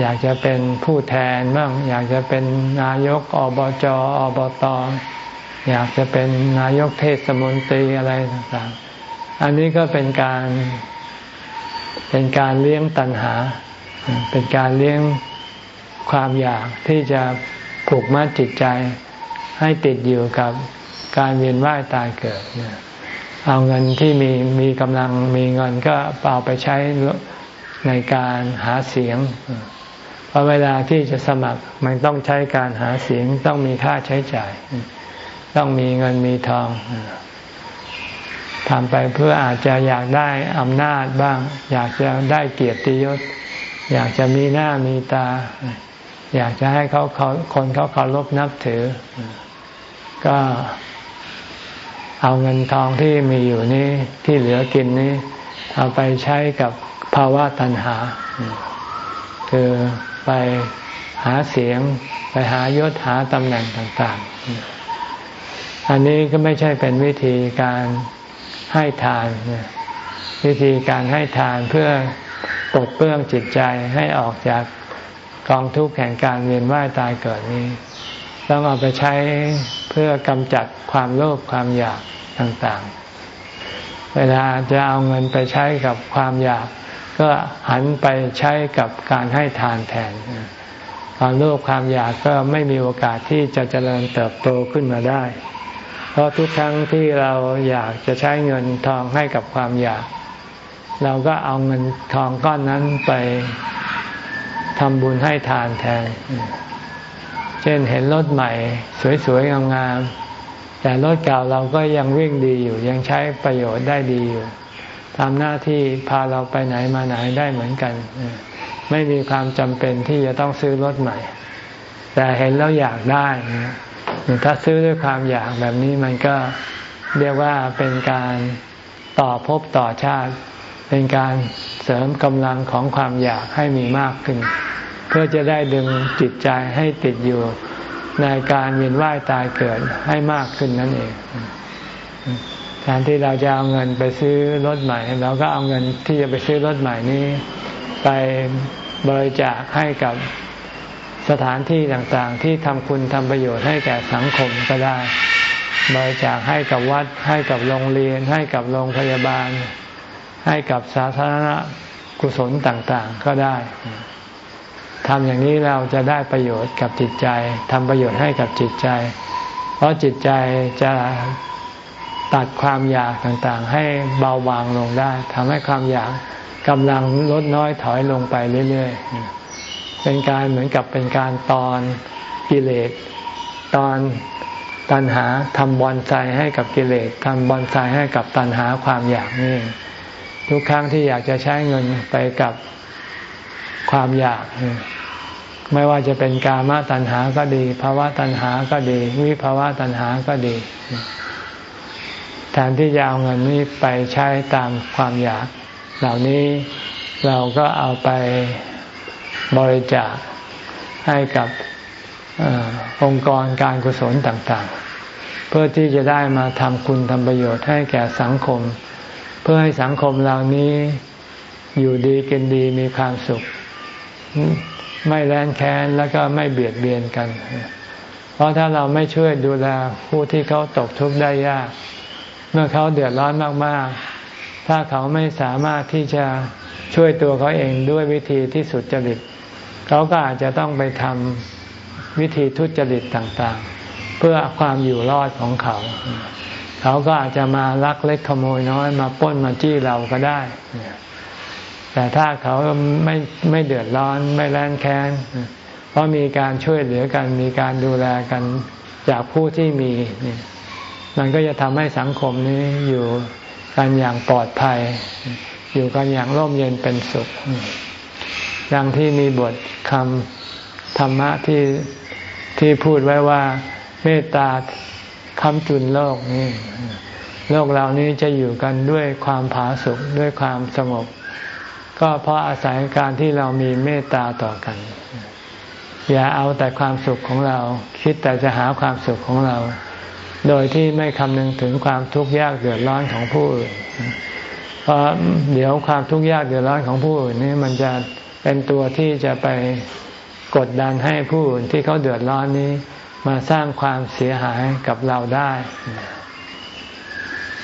อยากจะเป็นผู้แทนบ้างอยากจะเป็นนายกอบจอบตอยากจะเป็นนายกเทศมนตรีอะไรต่างๆ อันนี้ก็เป็นการ เป็นการเลี้ยงตัณหา เป็นการเลี้ยงความอยากที่จะผูกมัดจิตใจให้ติดอยู่กับการเวียนว่ายตายเกิดเเอาเงินที่มีมีกำลังมีเงินก็เอาไปใช้ในการหาเสียง เพราะเวลาที่จะสมัครมันต้องใช้การหาเสียงต้องมีค่าใช้จ่าย ต้องมีเงินมีทองทำไปเพื่ออาจจะอยากได้อำนาจบ้าง อยากจะได้เกียรติยศ อยากจะมีหน้ามีตา อยากจะให้เขาเขาคนเขาเคารพนับถือ ก็ เอาเงินทองที่มีอยู่นี้ที่เหลือกินนี้เอาไปใช้กับภาวะตัณหา คือไปหาเสียง ไปหายศหาตำแหน่งต่าง ๆ อันนี้ก็ไม่ใช่เป็นวิธีการให้ทาน วิธีการให้ทานเพื่อปลดเปลื้องจิตใจให้ออกจากกองทุกข์แห่งการเวียนว่ายตายเกิดนี้ ต้องเอาไปใช้เพื่อกำจัดความโลภความอยากต่างๆ เวลาจะเอาเงินไปใช้กับความอยาก ก็หันไปใช้กับการให้ทานแทนความโลภความอยากก็ไม่มีโอกาสที่จะเจริญเติบโตขึ้นมาได้ เพราะทุกครั้งที่เราอยากจะใช้เงินทองให้กับความอยาก เราก็เอาเงินทองก้อนนั้นไปทำบุญให้ทานแทน เช่นเห็นรถใหม่ สวยๆงามๆแต่รถเก่าเราก็ยังวิ่งดีอยู่ ยังใช้ประโยชน์ได้ดีอยู่ทำหน้าที่พาเราไปไหนมาไหนได้เหมือนกัน ไม่มีความจำเป็นที่จะต้องซื้อรถใหม่ แต่เห็นแล้วอยากได้ ถ้าซื้อด้วยความอยากแบบนี้มันก็เรียกว่าเป็นการต่อภพต่อชาติ เป็นการเสริมกำลังของความอยากให้มีมากขึ้น เพื่อจะได้ดึงจิตใจให้ติดอยู่ในการเวียนว่ายตายเกิดให้มากขึ้นนั่นเองแทนที่เราจะเอาเงินไปซื้อรถใหม่เราก็เอาเงินที่จะไปซื้อรถใหม่นี้ ไปไปบริจาคให้กับสถานที่ต่างๆ ที่ทำคุณทำประโยชน์ให้แก่สังคมก็ได้ บริจาคให้กับวัด ให้กับโรงเรียน ให้กับโรงพยาบาล ให้กับสาธารณกุศลต่างๆ ก็ได้ ทำอย่างนี้เราจะได้ประโยชน์กับจิตใจทำประโยชน์ให้กับจิตใจ เพราะจิตใจจะตัดความอยากต่างๆ ให้เบาบางลงได้ทำให้ความอยากกำลังลดน้อยถอยลงไปเรื่อยๆ เป็นการเหมือนกับเป็นการตอนกิเลสตอนตัณหาทำบอนไซให้กับกิเลสทำบอนไซให้กับตัณหาความอยากนี่ทุกครั้งที่อยากจะใช้เงินไปกับ ความอยาก ไม่ว่าจะเป็นกามตัณหาก็ดีภาวะตัณหาก็ดี วิภาวะตัณหาก็ดี แทนที่จะเอาเงินนี้ไปใช้ตามความอยาก เหล่านี้เราก็เอาไปบริจาคให้กับอองค์กรการกุศลต่างๆ เพื่อที่จะได้มาทำคุณทำประโยชน์ให้แก่สังคม เพื่อให้สังคมเหล่านี้อยู่ดีกินดีมีความสุข ไม่แร้นแค้นแล้วก็ไม่เบียดเบียนกัน เพราะถ้าเราไม่ช่วยดูแลผู้ที่เขาตกทุกข์ได้ยาก เมื่อเขาเดือดร้อนมากๆ ถ้าเขาไม่สามารถที่จะช่วยตัวเขาเองด้วยวิธีที่สุดจริตเขาก็อาจจะต้องไปทำวิธีทุจริตต่างๆ เพื่อความอยู่รอดของเขา เขาก็อาจจะมาลักเล็กขโมยน้อยมาป้นมาจี้เราก็ได้ แต่ถ้าเขาไม่ไม่เดือดร้อนไม่แร้นแค้นเพราะมีการช่วยเหลือกันมีการดูแลกันจากผู้ที่มีเนี่ยมันก็จะทำให้สังคมนี้อยู่กันอย่างปลอดภัย อยู่กันอย่างร่มเย็นเป็นสุข ดังที่มีบทคำธรรมะที่ที่พูดไว้ว่าเมตตาคำจุนโลกนี่โลกเรานี้จะอยู่กันด้วยความผาสุกด้วยความสงบ ก็เพราะอาศัยการที่เรามีเมตตาต่อกัน อย่าเอาแต่ความสุขของเรา คิดแต่จะหาความสุขของเรา โดยที่ไม่คำนึงถึงความทุกข์ยากเดือดร้อนของผู้อื่นเพราะเดี๋ยวความทุกข์ยากเดือดร้อนของผู้อื่นนี่มันจะเป็นตัวที่จะไปกดดันให้ผู้อื่นที่เขาเดือดร้อนนี้ มาสร้างความเสียหายกับเราได้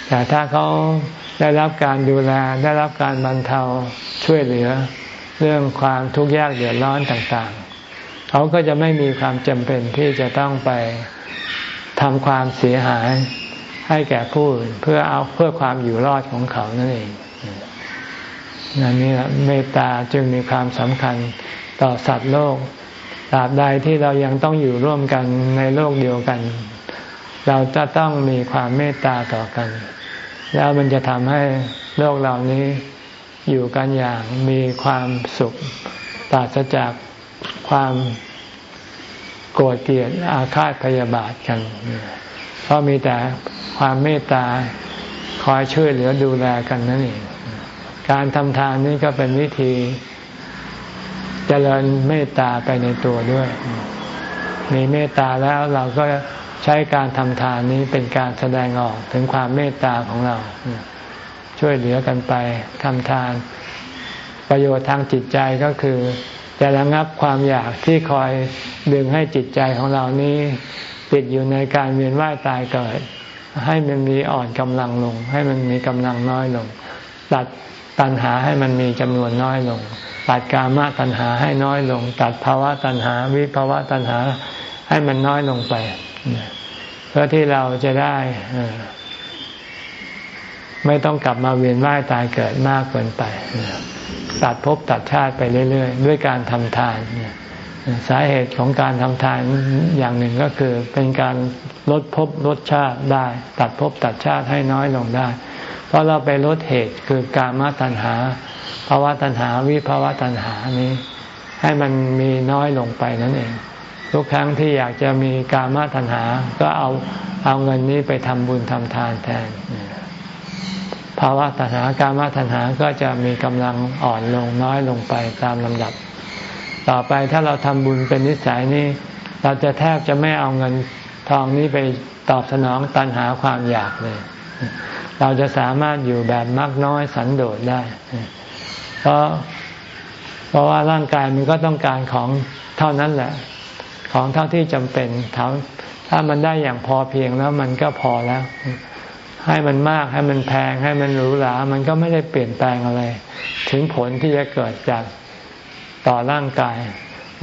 แต่ถ้าเขาได้รับการดูแลได้รับการบรรเทาช่วยเหลือ เรื่องความทุกข์ยากเดือดร้อนต่างๆ เขาก็จะไม่มีความจำเป็นที่จะต้องไปทำความเสียหายให้แก่ผู้อื่นเพื่อเอาเพื่อความอยู่รอดของเขานั่นเองนั่นนี่เมตตาจึงมีความสำคัญต่อสัตว์โลกตราบใดที่เรายังต้องอยู่ร่วมกันในโลกเดียวกัน เราจะต้องมีความเมตตาต่อกัน แล้วมันจะทำให้โลกเหล่านี้อยู่กันอย่างมีความสุขปราศจากความโกรธเกลียดอาฆาตพยาบาทกัน เพราะมีแต่ความเมตตาคอยช่วยเหลือดูแลกันนั่นเอง การทำทานนี่ก็เป็นวิธีจเจริญเมตตาไปในตัวด้วย มีเมตตาแล้วเราก็ ใช้การทำทานนี้เป็นการแสดงออกถึงความเมตตาของเรา ช่วยเหลือกันไปทำทาน ประโยชน์ทางจิตใจก็คือจะระงับความอยากที่คอยดึงให้จิตใจของเรานี้ ติดอยู่ในการเวียนว่ายตายเกิด ให้มันมีอ่อนกำลังลง ให้มันมีกำลังน้อยลง ตัดตัณหาให้มันมีจำนวนน้อยลง ตัดกามตัณหาให้น้อยลง ตัดภาวะตัณหาวิภาวะตัณหาให้มันน้อยลงไป เพื่อที่เราจะได้ไม่ต้องกลับมาเวียนว่ายตายเกิดมากเกินไป ตัดภพตัดชาติไปเรื่อยๆ ด้วยการทำทาน สาเหตุของการทำทานอย่างหนึ่งก็คือ เป็นการลดภพลดชาติได้ ตัดภพตัดชาติให้น้อยลงได้ เพราะเราไปลดเหตุคือการมาตัณหาภาวะตัณหาวิภาวะตัณหานี้ ให้มันมีน้อยลงไปนั่นเอง ทุกครั้งที่อยากจะมีการมาตัณหา ก็เอาเอาเงินนี้ไปทำบุญทำทานแทนภาวะตัณหาการมาตัณหาก็จะมีกำลังอ่อนลงน้อยลงไปตามลำดับ ต่อไปถ้าเราทำบุญเป็นนิสัยนี้ เราจะแทบจะไม่เอาเงินทองนี้ไปตอบสนองตัณหาความอยากเลย เราจะสามารถอยู่แบบมักน้อยสันโดษได้ เพราะเพราะว่าร่างกายมันก็ต้องการของเท่านั้นแหละ ของเท่าที่จำเป็นถ้าถ้ามันได้อย่างพอเพียงแล้วมันก็พอแล้ว ให้มันมากให้มันแพงให้มันหรูหรา มันก็ไม่ได้เปลี่ยนแปลงอะไร ถึงผลที่จะเกิดจากต่อร่างกาย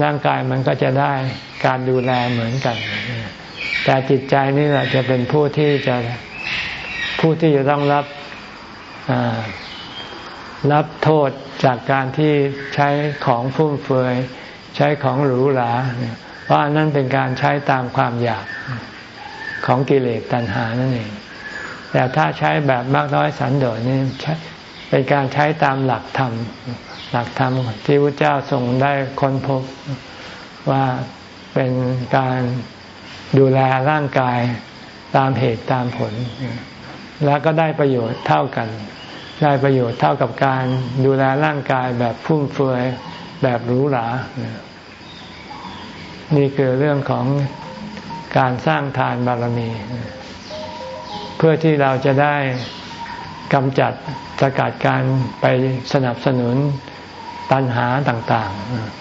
ร่างกายมันก็จะได้การดูแลเหมือนกัน แต่จิตใจนี่แหละจะเป็นผู้ที่จะผู้ที่จะต้องรับรับโทษจากการที่ใช้ของฟุ่มเฟือย ใช้ของหรูหรา เพราะอันนั้นเป็นการใช้ตามความอยากของกิเลสตัณหานั่นเอง แต่ถ้าใช้แบบมากน้อยสันโดษนี่เป็นการใช้ตามหลักธรรม หลักธรรมที่พระเจ้าทรงได้ค้นพบว่าเป็นการดูแลร่างกายตามเหตุตามผล แล้วก็ได้ประโยชน์เท่ากัน ได้ประโยชน์เท่ากับการดูแลร่างกายแบบฟุ่มเฟือยแบบหรูหรา นี่คือเรื่องของการสร้างทานบารมี เพื่อที่เราจะได้กำจัดสกัดการไปสนับสนุนตัณหาต่าง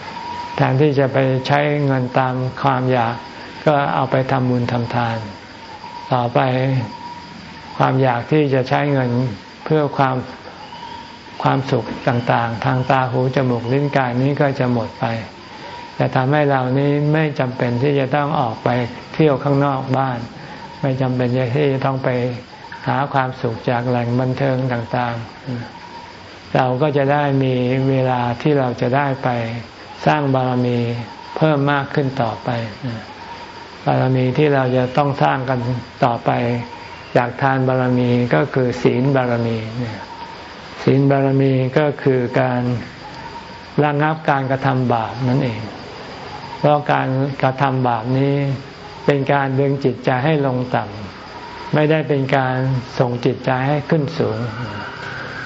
ๆ แทนที่จะไปใช้เงินตามความอยาก ก็เอาไปทำบุญทำทาน ต่อไปความอยากที่จะใช้เงินเพื่อความความสุขต่างๆ ทางตาหูจมูกลิ้นกายนี้ก็จะหมดไป จะทำให้เรานี้ไม่จำเป็นที่จะต้องออกไปเที่ยวข้างนอกบ้าน ไม่จำเป็นที่จะต้องไปหาความสุขจากแหล่งบันเทิงต่างๆ เราก็จะได้มีเวลาที่เราจะได้ไปสร้างบารมีเพิ่มมากขึ้นต่อไป บารมีที่เราจะต้องสร้างกันต่อไป จากทานบารมีก็คือศีลบารมีศีลบารมีก็คือการระงับการกระทำบาปนั่นเอง เพราะการกระทำบาปนี้เป็นการดึงจิตใจให้ลงต่ำไม่ได้เป็นการส่งจิตใจให้ขึ้นสูง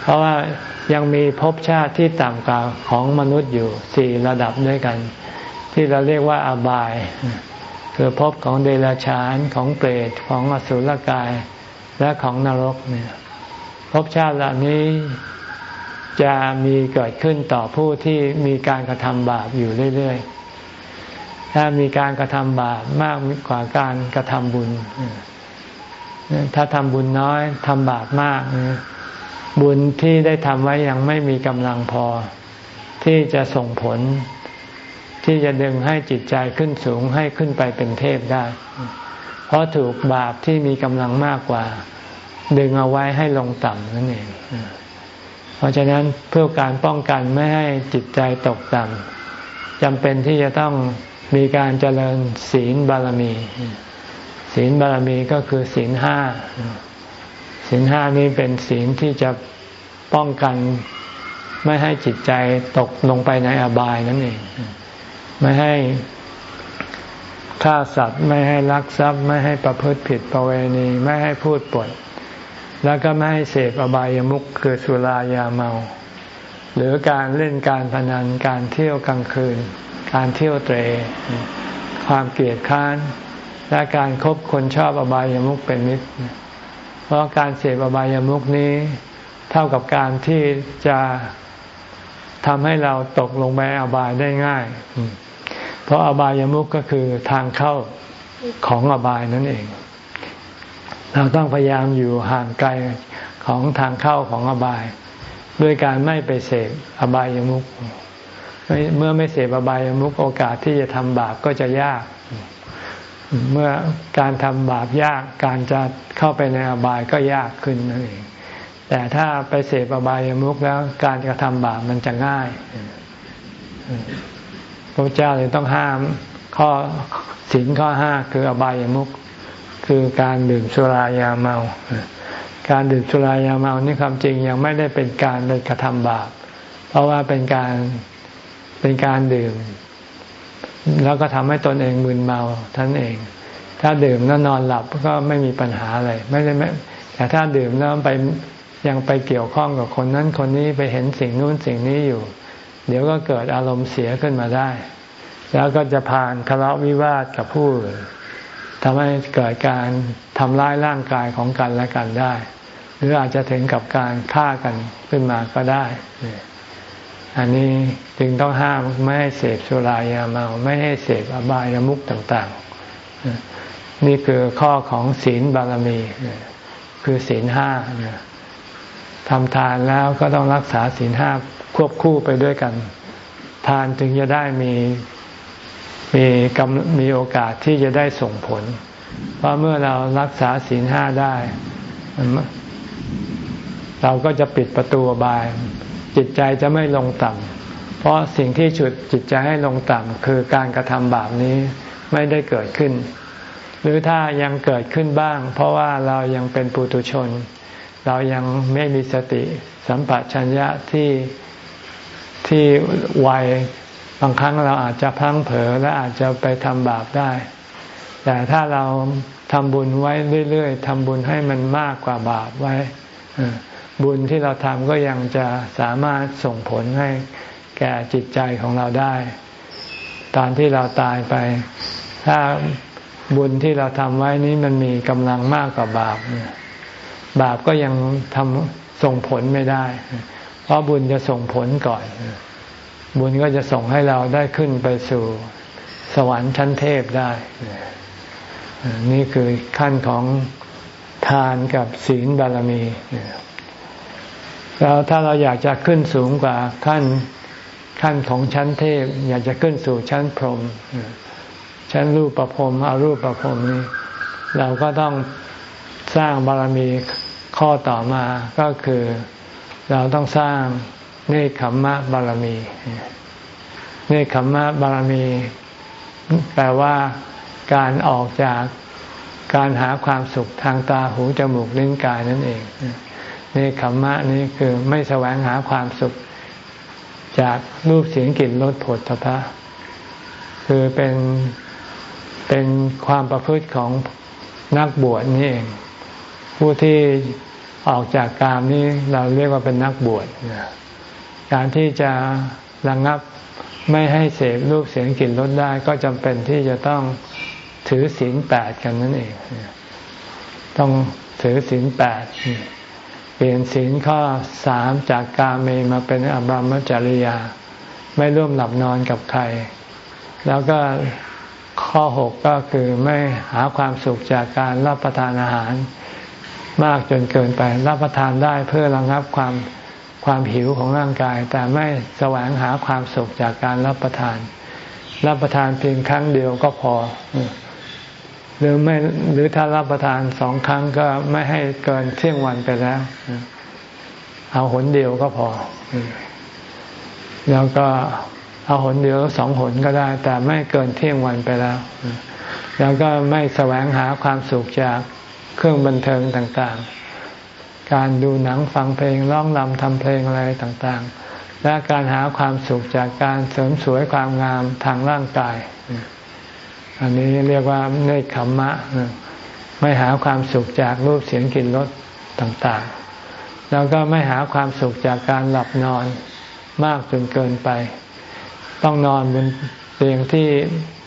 เพราะว่ายังมีภพชาติที่ต่ำกว่าของมนุษย์อยู่สี่ระดับด้วยกัน ที่เราเรียกว่าอบาย คือภพของเดรัจฉานของเปรตของอสุรกายและของนรกเนี่ยภพชาติเหล่านี้จะมีเกิดขึ้นต่อผู้ที่มีการกระทำบาปอยู่เรื่อย ๆ ถ้ามีการกระทำบาปมากกว่าการกระทำบุญ ถ้าทำบุญน้อยทำบาปมาก บุญที่ได้ทำไว้ยังไม่มีกำลังพอ ที่จะส่งผล ที่จะดึงให้จิตใจขึ้นสูงให้ขึ้นไปเป็นเทพได้ เพราะถูกบาปที่มีกำลังมากกว่า ดึงเอาไว้ให้ลงต่ำนั่นเอง เพราะฉะนั้นเพื่อการป้องกันไม่ให้จิตใจตกต่ำจำเป็นที่จะต้อง มีการเจริญศีลบารมี ศีลบารมีก็คือศีลห้าศีลห้านี้เป็นศีลที่จะป้องกันไม่ให้จิตใจตกลงไปในอบายนั่นเอง ไม่ให้ฆ่าสัตว์ ไม่ให้ลักทรัพย์ ไม่ให้ประพฤติผิดประเวณี ไม่ให้พูดปด แล้วก็ไม่ให้เสพอบายามุขคือสุรายาเมา หรือการเล่นการพนันการเที่ยวกลางคืน การเที่ยวเตร ความเกลียดค้าน และการครบคนชอบอบายามุขเป็นมิตร เพราะการเสพอบายามุขนี้ เท่ากับการที่จะทำให้เราตกลงไปอบายได้ง่าย เพราะอบายามุขก็คือทางเข้าของอบายนั่นเอง เราต้องพยายามอยู่ห่างไกลของทางเข้าของอบาย ด้วยการไม่ไปเสพอบายามุข เมื่อไม่เสพอบายามุขโอกาสที่จะทำบาปก็จะยาก เมื่อการทำบาปยากการจะเข้าไปในอบายก็ยากขึ้นนั่นเองแต่ถ้าไปเสพอบายามุขแล้วการกระทำบาปมันจะง่ายพระเจ้าเลยต้องห้ามข้อศีลข้อห้าคืออบายามุขคือการดื่มสุรายาเมา การดื่มสุรายาเมานี่ความจริงยังไม่ได้เป็นการเป็นกระทำบาป เพราะว่าเป็นการ เป็นการดื่ม แล้วก็ทำให้ตนเองมึนเมาท่านเอง ถ้าดื่มแล้วนอนหลับก็ไม่มีปัญหาอะไรไม่ได้ไม่แต่ถ้าดื่มแล้วไปยังไปเกี่ยวข้องกับคนนั้นคนนี้ไปเห็นสิ่งนู้นสิ่งนี้อยู่ เดี๋ยวก็เกิดอารมณ์เสียขึ้นมาได้ แล้วก็จะผ่านทะเลาะวิวาทกับผู้อื่นทำให้เกิดการทำร้ายร่างกายของกันและกันได้ หรืออาจจะถึงกับการฆ่ากันขึ้นมาก็ได้ อันนี้จึงต้องห้ามไม่ให้เสพสุรายาเมา ไม่ให้เสพอบายามุขต่างๆ นี่คือข้อของศีลบารมี คือศีลห้าทำทานแล้วก็ต้องรักษาศีลห้าควบคู่ไปด้วยกัน ทานจึงจะได้มีมีกำมีโอกาสที่จะได้ส่งผล เพราะเมื่อเรารักษาศีลห้าได้ เราก็จะปิดประตูบาย จิตใจจะไม่ลงต่ำเพราะสิ่งที่ฉุดจิตใจให้ลงต่ำคือการกระทำบาปนี้ไม่ได้เกิดขึ้น หรือถ้ายังเกิดขึ้นบ้าง เพราะว่าเรายังเป็นปุถุชน เรายังไม่มีสติสัมปชัญญะที่ที่ไวบางครั้งเราอาจจะพังเผลอและอาจจะไปทำบาปได้ แต่ถ้าเราทำบุญไว้เรื่อยๆทำบุญให้มันมากกว่าบาปไว้ บุญที่เราทำก็ยังจะสามารถส่งผลให้แก่จิตใจของเราได้ ตอนที่เราตายไป ถ้าบุญที่เราทำไว้นี้มันมีกำลังมากกว่าบาปบาปก็ยังทำส่งผลไม่ได้ เพราะบุญจะส่งผลก่อน บุญก็จะส่งให้เราได้ขึ้นไปสู่สวรรค์ชั้นเทพได้ นี่คือขั้นของทานกับศีลบารมี แล้วถ้าเราอยากจะขึ้นสูงกว่าขั้นขั้นของชั้นเทพ อยากจะขึ้นสู่ชั้นพรหมชั้นรูปประพรมอารูปประพรมนี้ เราก็ต้องสร้างบารมีข้อต่อมาก็คือเราต้องสร้างเนคขมมะบารมี เนคขมมะบารมี แปลว่าการออกจากการหาความสุขทางตาหูจมูกลิ้นกายนั่นเองเนคขมมะนี้คือไม่แสวงหาความสุข จากรูปเสียงกลิ่นรสผลทพะ คือเป็นเป็นความประพฤติของนักบวชนี่เอง ผู้ที่ออกจากกามนี้เราเรียกว่าเป็นนักบวชการที่จะระงงับไม่ให้เสพรูปเสียงกลิ่นรสได้ก็จำเป็นที่จะต้องถือศีลแปดกันนั่นเอง ต้องถือศีลแปด เปลี่ยนศีลข้อสามจากกาเมมาเป็นอบรมจริยา ไม่ร่วมหลับนอนกับใคร แล้วก็ข้อหกก็คือไม่หาความสุขจากการรับประทานอาหาร มากจนเกินไปรับประทานได้เพื่อระงับความความหิวของร่างกาย แต่ไม่แสวงหาความสุขจากการรับประทาน รับประทานเพียงครั้งเดียวก็พอ หรือไม่หรือถ้ารับประทานสองครั้งก็ไม่ให้เกินเที่ยงวันไปแล้ว เอาหนเดียวก็พอ แล้วก็เอาหนเดียวสองหนก็ได้ แต่ไม่เกินเที่ยงวันไปแล้ว แล้วก็ไม่แสวงหาความสุขจากเครื่องบันเทิงต่างๆ การดูหนังฟังเพลงร้องรำทำเพลงอะไรต่างๆ และการหาความสุขจากการเสริมสวยความงามทางร่างกาย อันนี้เรียกว่าเนคขมมะ ไม่หาความสุขจากรูปเสียงกลิ่นรสต่างๆ แล้วก็ไม่หาความสุขจากการหลับนอนมากจนเกินไป ต้องนอนบนเตียงที่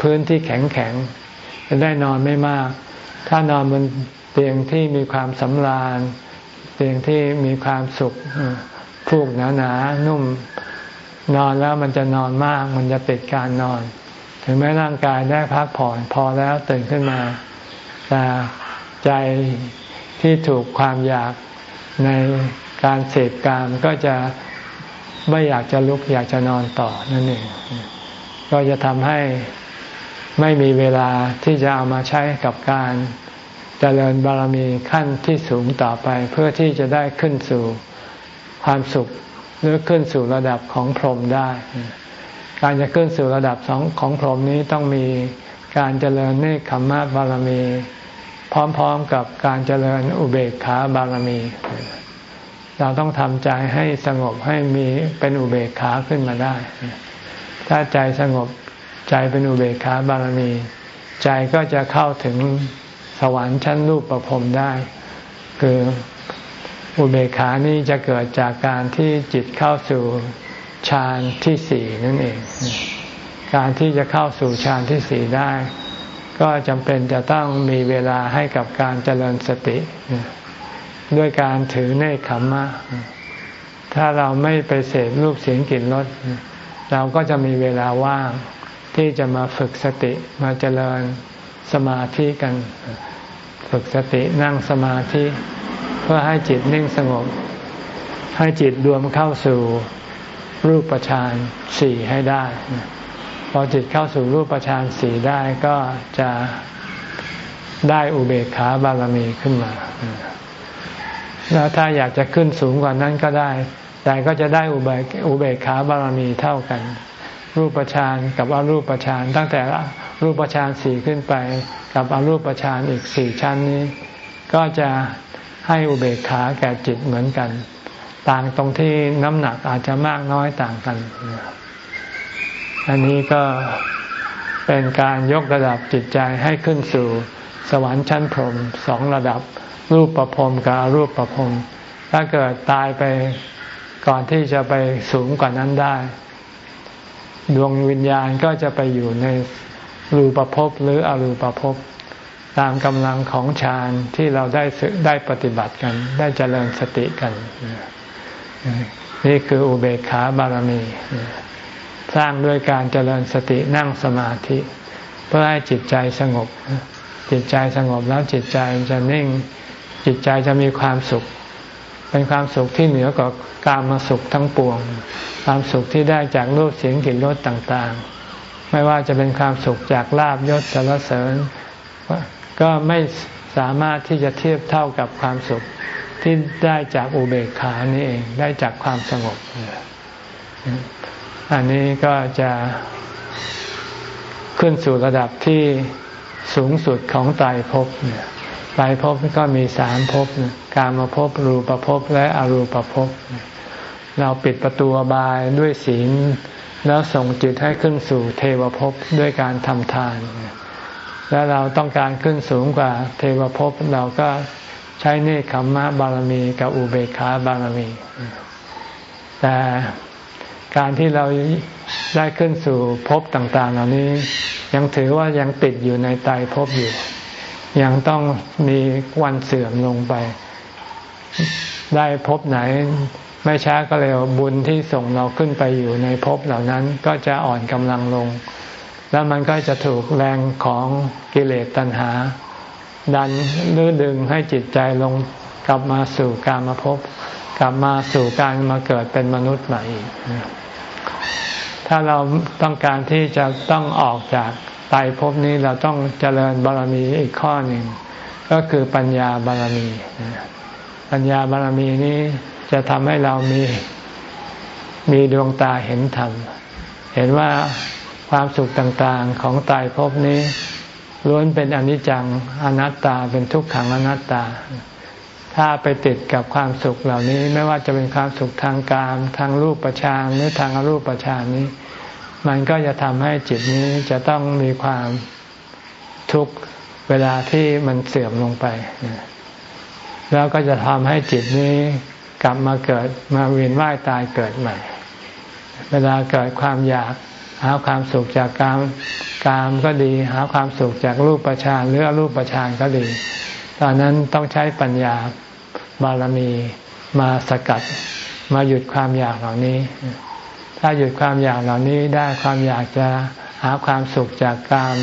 พื้นที่แข็งๆจะได้นอนไม่มาก ถ้านอนบนเตียงที่มีความสำราญ เตียงที่มีความสุขฟูกหนาๆนุ่มนอนแล้วมันจะนอนมาก มันจะติดการนอน ถึงแม้ร่างกายได้พักผ่อนพอแล้วตื่นขึ้นมา แต่ใจที่ถูกความอยากในการเสพกามก็จะไม่อยากจะลุกอยากจะนอนต่อนั่นเอง ก็จะทำให้ไม่มีเวลาที่จะเอามาใช้กับการเจริญบารมีขั้นที่สูงต่อไป เพื่อที่จะได้ขึ้นสู่ความสุขหรือขึ้นสู่ระดับของพรหมได้ การจะขึ้นสู่ระดับสองของพรหมนี้ต้องมีการเจริญเนคขมมะบารมี พร้อมๆกับการเจริญอุเบกขาบารมี เราต้องทำใจให้สงบให้มีเป็นอุเบกขาขึ้นมาได้ ถ้าใจสงบใจเป็นอุเบกขาบารมี ใจก็จะเข้าถึงสวรรค์ชั้นรูปประพรมได้ คืออุเบกขานี้จะเกิดจากการที่จิตเข้าสู่ ฌานที่สี่นั่นเอง การที่จะเข้าสู่ฌานที่สี่ได้ ก็จำเป็นจะต้องมีเวลาให้กับการเจริญสติ ด้วยการถือเนคขมมะ ถ้าเราไม่ไปเสพรูปเสียงกลิ่นรสเราก็จะมีเวลาว่างที่จะมาฝึกสติมาเจริญสมาธิกัน ฝึกสตินั่งสมาธิ เพื่อให้จิตนิ่งสงบ ให้จิตรวมเข้าสู่ รูปฌานสี่ให้ได้ พอจิตเข้าสู่รูปฌานสี่ได้ก็จะได้อุเบกขาบารมีขึ้นมา แล้วถ้าอยากจะขึ้นสูงกว่านั้นก็ได้ แต่ก็จะได้อุเบกอุเบกขาบารมีเท่ากัน รูปฌานกับอรูปฌานตั้งแต่รูปฌานสี่ขึ้นไป กับอรูปฌานอีกสี่ชั้นนี้ ก็จะให้อุเบกขาแก่จิตเหมือนกัน ต่างตรงที่น้ำหนักอาจจะมากน้อยต่างกัน อันนี้ก็เป็นการยกระดับจิตใจให้ขึ้นสู่สวรรค์ชั้นพรหมสองระดับรูปประพรมกับรูปประพรมถ้าเกิดตายไปก่อนที่จะไปสูงกว่านั้นได้ ดวงวิญญาณก็จะไปอยู่ในรูปภพหรืออรูปภพตามกำลังของฌานที่เราได้ได้ปฏิบัติกัน ได้เจริญสติกัน นี่คืออุเบกขาบารมี สร้างด้วยการเจริญสตินั่งสมาธิ เพื่อให้จิตใจสงบ จิตใจสงบแล้วจิตใจจะนิ่ง จิตใจจะมีความสุข เป็นความสุขที่เหนือกว่าการมาสุขทั้งปวง ความสุขที่ได้จากรูปเสียงกลิ่นรสต่างๆ ไม่ว่าจะเป็นความสุขจากลาบยศสารเสริญ ก็ไม่สามารถที่จะเทียบเท่ากับความสุข ที่ได้จากอุเบกขานี่เองได้จากความสงบ อันนี้ก็จะขึ้นสู่ระดับที่สูงสุดของไตรภพเนี่ยไตรภพก็มีสามภพการมาภพรูปภพและอรูปภพเราปิดประตูบายด้วยศีล แล้วส่งจิตให้ขึ้นสู่เทวภพด้วยการทำทาน แล้วเราต้องการขึ้นสูงกว่าเทวภพเราก็ ใช้เนคขมมะบารมีกับอุเบกขาบารมี แต่การที่เราได้ขึ้นสู่ภพต่าง ๆ เหล่านี้ยังถือว่ายังติดอยู่ในตายภพอยู่ ยังต้องมีวันเสื่อมลงไป ได้ภพไหน ไม่ช้าก็เร็วบุญที่ส่งเราขึ้นไปอยู่ในภพเหล่านั้นก็จะอ่อนกำลังลง แล้วมันก็จะถูกแรงของกิเลสตัณหา ดันหรือดึงให้จิตใจลงกลับมาสู่การมาพบ กลับมาสู่การมาเกิดเป็นมนุษย์ใหม่อีกถ้าเราต้องการที่จะต้องออกจากตายภพนี้เราต้องเจริญบารมีอีกข้อหนึ่ง ก็คือปัญญาบารมี ปัญญาบารมีนี้จะทำให้เรามีมีดวงตาเห็นธรรม เห็นว่าความสุขต่างๆของตายภพนี้ ล้วนเป็นอนิจจังอนัตตาเป็นทุกขังอนัตตา ถ้าไปติดกับความสุขเหล่านี้ ไม่ว่าจะเป็นความสุขทางกามทางรูปประชานหรือทางอรูปประชานนี้ มันก็จะทำให้จิตนี้จะต้องมีความทุกข์เวลาที่มันเสื่อมลงไป แล้วก็จะทำให้จิตนี้กลับมาเกิดมาเวียนว่ายตายเกิดใหม่ เวลาเกิดความอยาก หาความสุขจากกามกามก็ดี หาความสุขจากรูปประชานหรืออรูปประชานก็ดี ตอนนั้นต้องใช้ปัญญาบารมีมาสกัดมาหยุดความอยากเหล่านี้ ถ้าหยุดความอยากเหล่านี้ได้ความอยากจะหาความสุขจากการ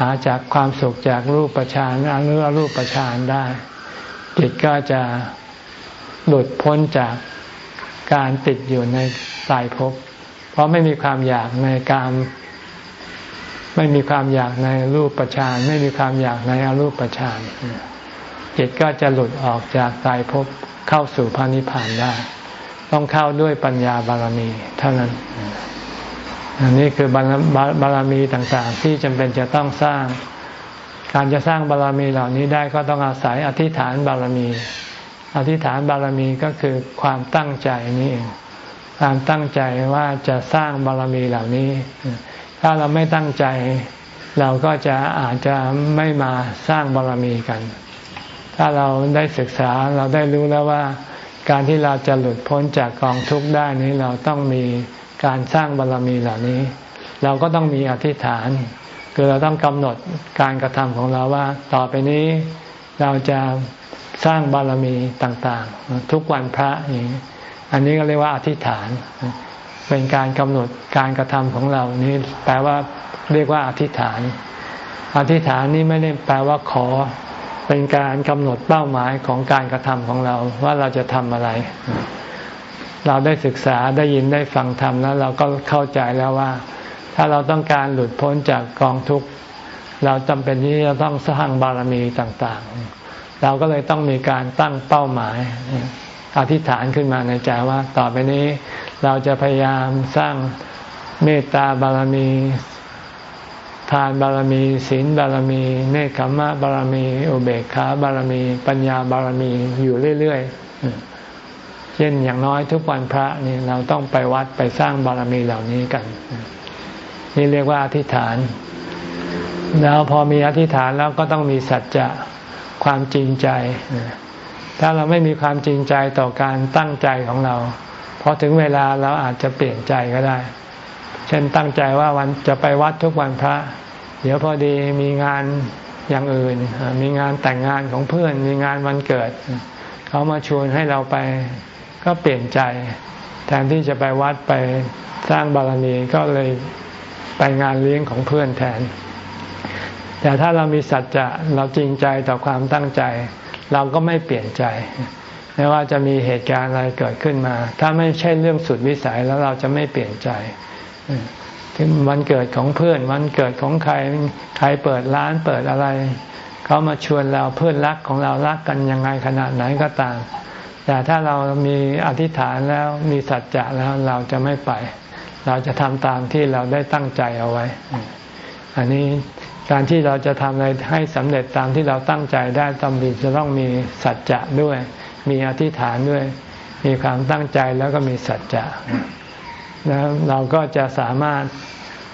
หาจากความสุขจากรูปประชานหรือรูปประชานได้ จิตก็จะหลุดพ้นจากการติดอยู่ในตายภพ เพราะไม่มีความอยากในการไม่มีความอยากในรูปประชานไม่มีความอยากในอรูปประชานจิตก็จะหลุดออกจากตายภพเข้าสู่พระนิพพานได้ ต้องเข้าด้วยปัญญาบารมีเท่านั้นอันนี้คือบารบารมีต่างๆ ที่จำเป็นจะต้องสร้าง การจะสร้างบารมีเหล่านี้ได้ก็ต้องอาศัยอธิษฐานบารมี อธิษฐานบารมีก็คือความตั้งใจนี่เอง ความตั้งใจว่าจะสร้างบารมีเหล่านี้ ถ้าเราไม่ตั้งใจ เราก็จะอาจจะไม่มาสร้างบารมีกัน ถ้าเราได้ศึกษาเราได้รู้แล้วว่า การที่เราจะหลุดพ้นจากกองทุกข์ได้นี้เราต้องมีการสร้างบารรมีเหล่านี้ เราก็ต้องมีอธิษฐาน คือเราต้องกำหนดการกระทำของเราว่า ต่อไปนี้เราจะสร้างบารรมีต่างๆ ทุกวันพระอย่างนี้ อันนี้ก็เรียกว่าอธิษฐาน เป็นการกำหนดการกระทำของเรานี่แปลว่าเรียกว่าอธิษฐาน อธิษฐานนี่ไม่ได้แปลว่าขอ เป็นการกำหนดเป้าหมายของการกระทำของเราว่าเราจะทำอะไร เราได้ศึกษาได้ยินได้ฟังธรรมแล้ว เราก็เข้าใจแล้วว่า ถ้าเราต้องการหลุดพ้นจากกองทุกข์เราจำเป็นที่จะต้องสร้างบารมีต่างๆ เราก็เลยต้องมีการตั้งเป้าหมาย อธิษฐานขึ้นมาในใจว่าต่อไปนี้เราจะพยายามสร้างเมตตาบารมี ทานบารมีศีลบารมีเนคขมะบารมีอุเบกขาบารมี ปัญญาบารมีอยู่เรื่อยๆเช่นอย่างน้อยทุกวันพระนี่เราต้องไปวัดไปสร้างบารมีเหล่านี้กัน นี่เรียกว่าอธิษฐาน แล้วพอมีอธิษฐานแล้วก็ต้องมีสัจจะความจริงใจ ถ้าเราไม่มีความจริงใจต่อการตั้งใจของเราพอถึงเวลาเราอาจจะเปลี่ยนใจก็ได้ เช่นตั้งใจว่าวันจะไปวัดทุกวันพระ เดี๋ยวพอดีมีงานอย่างอื่น มีงานแต่งงานของเพื่อน มีงานวันเกิด เขามาชวนให้เราไปก็เปลี่ยนใจ แทนที่จะไปวัดไปสร้างบารมีก็เลยไปงานเลี้ยงของเพื่อนแทน แต่ถ้าเรามีสัจจะเราจริงใจต่อความตั้งใจ เราก็ไม่เปลี่ยนใจไม่ว่าจะมีเหตุการณ์อะไรเกิดขึ้นมา ถ้าไม่ใช่เรื่องสุดวิสัยแล้วเราจะไม่เปลี่ยนใจถึงวันเกิดของเพื่อนวันเกิดของใครใครเปิดร้านเปิดอะไร เขามาชวนเราเพื่อนรักของเรารักกันยังไงขนาดไหนก็ตาม แต่ถ้าเรามีอธิษฐานแล้วมีสัจจะแล้วเราจะไม่ไป เราจะทำตามที่เราได้ตั้งใจเอาไว้ อันนี้ การที่เราจะทำอะไรให้สำเร็จตามที่เราตั้งใจได้ตำบิจะต้องมีสัจจะด้วย มีอธิษฐานด้วย มีความตั้งใจแล้วก็มีสัจจะแล้วเราก็จะสามารถ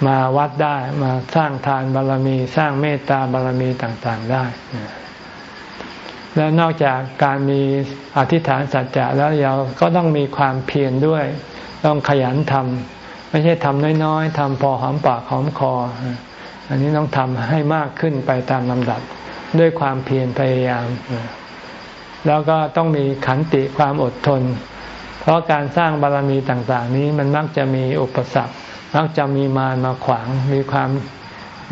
มาวัดได้มาสร้างทานบารมี สร้างเมตตาบารมีต่างๆได้ แล้วนอกจากการมีอธิษฐานสัจจะแล้วเราก็ต้องมีความเพียรด้วย ต้องขยันทำไม่ใช่ทำน้อยๆทำพอหอมปากหอมคอ อันนี้ต้องทำให้มากขึ้นไปตามลำดับด้วยความเพียรพยายาม แล้วก็ต้องมีขันติความอดทน เพราะการสร้างบารรมีต่างๆ นี้มันมักจะมีอุปสรรค มักจะมีมารมาขวาง มีความ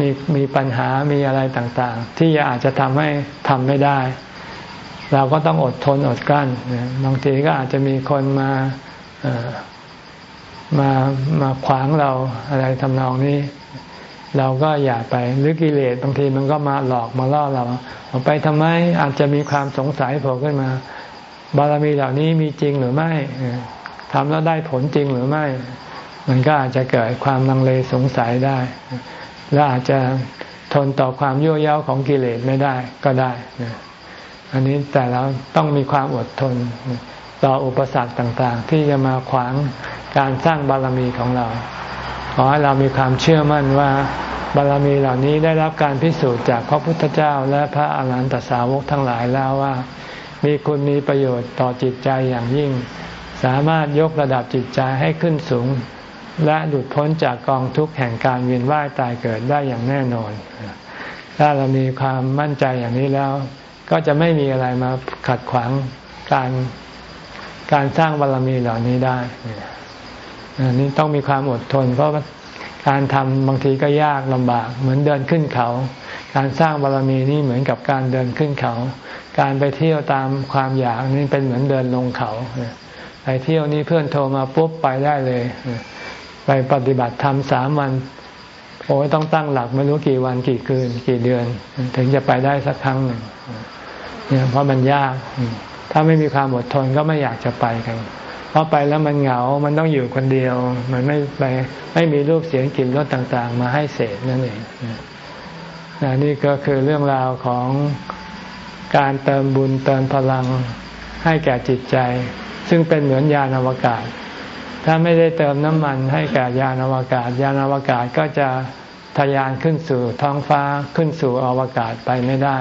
มีมีปัญหามีอะไรต่างๆ ที่อาจจะทำให้ทำไม่ได้ เราก็ต้องอดทนอดกลั้นบางทีก็อาจจะมีคนมามามาขวางเราอะไรทำนองนี้ เราก็อย่าไปหรือกิเลสบางทีมันก็มาหลอกมาล่อเราออกไปทำไมอาจจะมีความสงสัยโผล่ขึ้นมา บารมีเหล่านี้มีจริงหรือไม่ทำแล้วได้ผลจริงหรือไม่ มันก็อาจจะเกิดความลังเลสงสัยได้ และอาจจะทนต่อความยั่วย้าของกิเลสไม่ได้ก็ได้ อันนี้แต่เราต้องมีความอดทนต่ออุปสรรคต่าง ๆ ที่จะมาขวางการสร้างบารมีของเรา ขอให้เรามีความเชื่อมั่นว่าบารมีเหล่านี้ได้รับการพิสูจน์จากพระพุทธเจ้าและพระอาหารหันตสาวกทั้งหลายแล้วว่า มีคุณมีประโยชน์ต่อจิตใจอย่างยิ่ง สามารถยกระดับจิตใจให้ขึ้นสูง และหลุดพ้นจากกองทุกข์แห่งการเวียนว่ายตายเกิดได้อย่างแน่นอน ถ้าเรามีความมั่นใจอย่างนี้แล้ว ก็จะไม่มีอะไรมาขัดขวางการการสร้างบารรมีเหล่านี้ได้ นนี้ต้องมีความอดทน เพราะการทำบางทีก็ยากลำบาก เหมือนเดินขึ้นเขา การสร้างบารรมีนี่เหมือนกับการเดินขึ้นเขา การไปเที่ยวตามความอยากนี่เป็นเหมือนเดินลงเขาไปเที่ยวนี่เพื่อนโทรมาปุ๊บไปได้เลย ไปปฏิบัติธรรมสามวันโอ้ยต้องตั้งหลักไม่รู้กี่วันกี่คืน กี่เดือน ถึงจะไปได้สักครั้งหนึ่งเนี่ยเพราะมันยาก ถ้าไม่มีความอดทนก็ไม่อยากจะไปกัน พราะไปแล้วมันเหงา มันต้องอยู่คนเดียว มันไม่ไปไม่มีรูปเสียงกลิ่นรสต่าง ๆ มาให้เสพนั่นเองนี่ก็คือเรื่องราวของการเติมบุญเติมพลังให้แก่จิตใจ ซึ่งเป็นเหมือนยานอวกาศ ถ้าไม่ได้เติมน้ำมันให้แก่ยานอวกาศ ยานอวกาศก็จะทะยานขึ้นสู่ท้องฟ้าขึ้นสู่อวกาศไปไม่ได้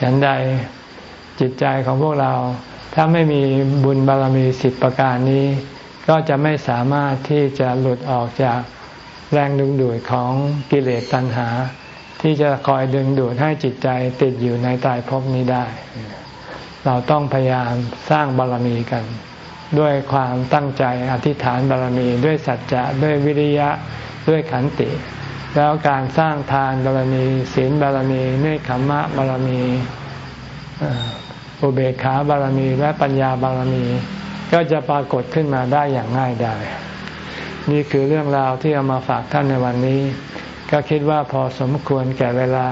ฉันใดจิตใจของพวกเรา ถ้าไม่มีบุญบารมีสิบประการนี้ ก็จะไม่สามารถที่จะหลุดออกจากแรงดึงดูดของกิเลสตัณหา ที่จะคอยดึงดูดให้จิตใจติดอยู่ในตายภพนี้ได้ เราต้องพยายามสร้างบารมีกัน ด้วยความตั้งใจอธิษฐานบารมีด้วยสัจจะด้วยวิริยะด้วยขันติ แล้วการสร้างทานบารมีศีลบารมีเนคขมะบารมี อุเบกขาบารมีและปัญญาบารมี ก็จะปรากฏขึ้นมาได้อย่างง่ายดายนี่คือเรื่องราวที่เอามาฝากท่านในวันนี้ ก็คิดว่าพอสมควรแก่เวลา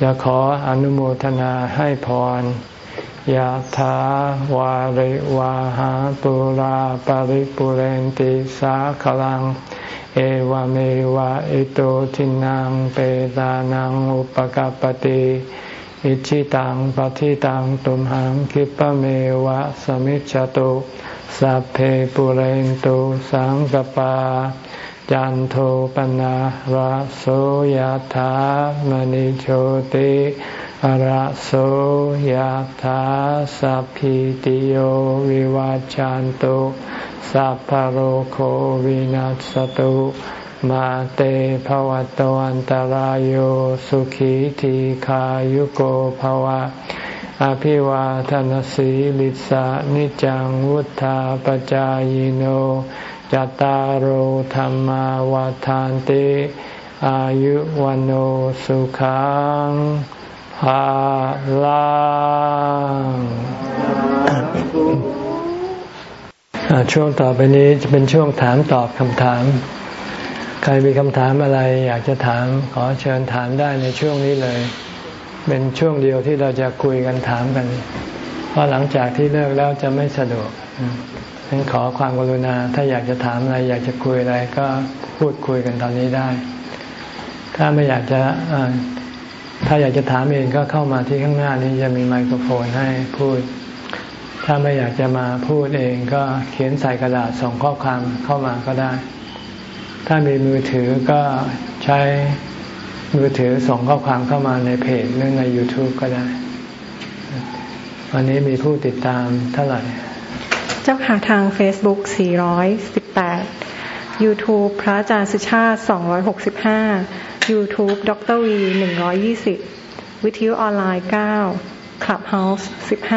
จะขออนุโมทนาให้พรยะถาวาริวาหาปุราปาริปุเรนติสาขลัง เอวเมวะอิโตทินังเปตานังอุปกปติ อิชิตังปฏิตังตุมหังคิปะเมวะสมิจจตุสัพเพปุเรนตุสังกปา จันโทปนะระโสยธามณิโชติระโสยธาสัพพิติโยวิวัจจันตุสัพพโรโควินัสตุ มาเตภวะตวันตารโยสุขีทีขายุโกภวะ อภิวาทนสีลิสานิจังวุธาปจายโนจตารโหธรรมวาทานติอายุวันโอสุขังภาลังช่วงต่อไปนี้จะเป็นช่วงถามตอบคำถาม ใครมีคำถามอะไรอยากจะถามขอเชิญถามได้ในช่วงนี้เลย เป็นช่วงเดียวที่เราจะคุยกันถามกัน เพราะหลังจากที่เลิกแล้วจะไม่สะดวกฉันขอความกรุณาถ้าอยากจะถามอะไร อยากจะคุยอะไรก็พูดคุยกันตอนนี้ได้ ถ้าไม่อยากจะถ้าอยากจะถามเองก็เข้ามาที่ข้างหน้านี้จะมีไมโครโฟนให้พูด ถ้าไม่อยากจะมาพูดเองก็เขียนใส่กระดาษส่งข้อความเข้ามาก็ได้ ถ้ามีมือถือก็ใช้มือถือส่งข้อความเข้ามาในเพจหรือใน YouTube ก็ได้ วันนี้มีผู้ติดตามเท่าไหร่ เจ้าค่ะทาง Facebook 418 YouTube พระอาจารย์สุชาติ 265 YouTube ดรวี120 วิทยุออนไลน์ 9 Clubhouse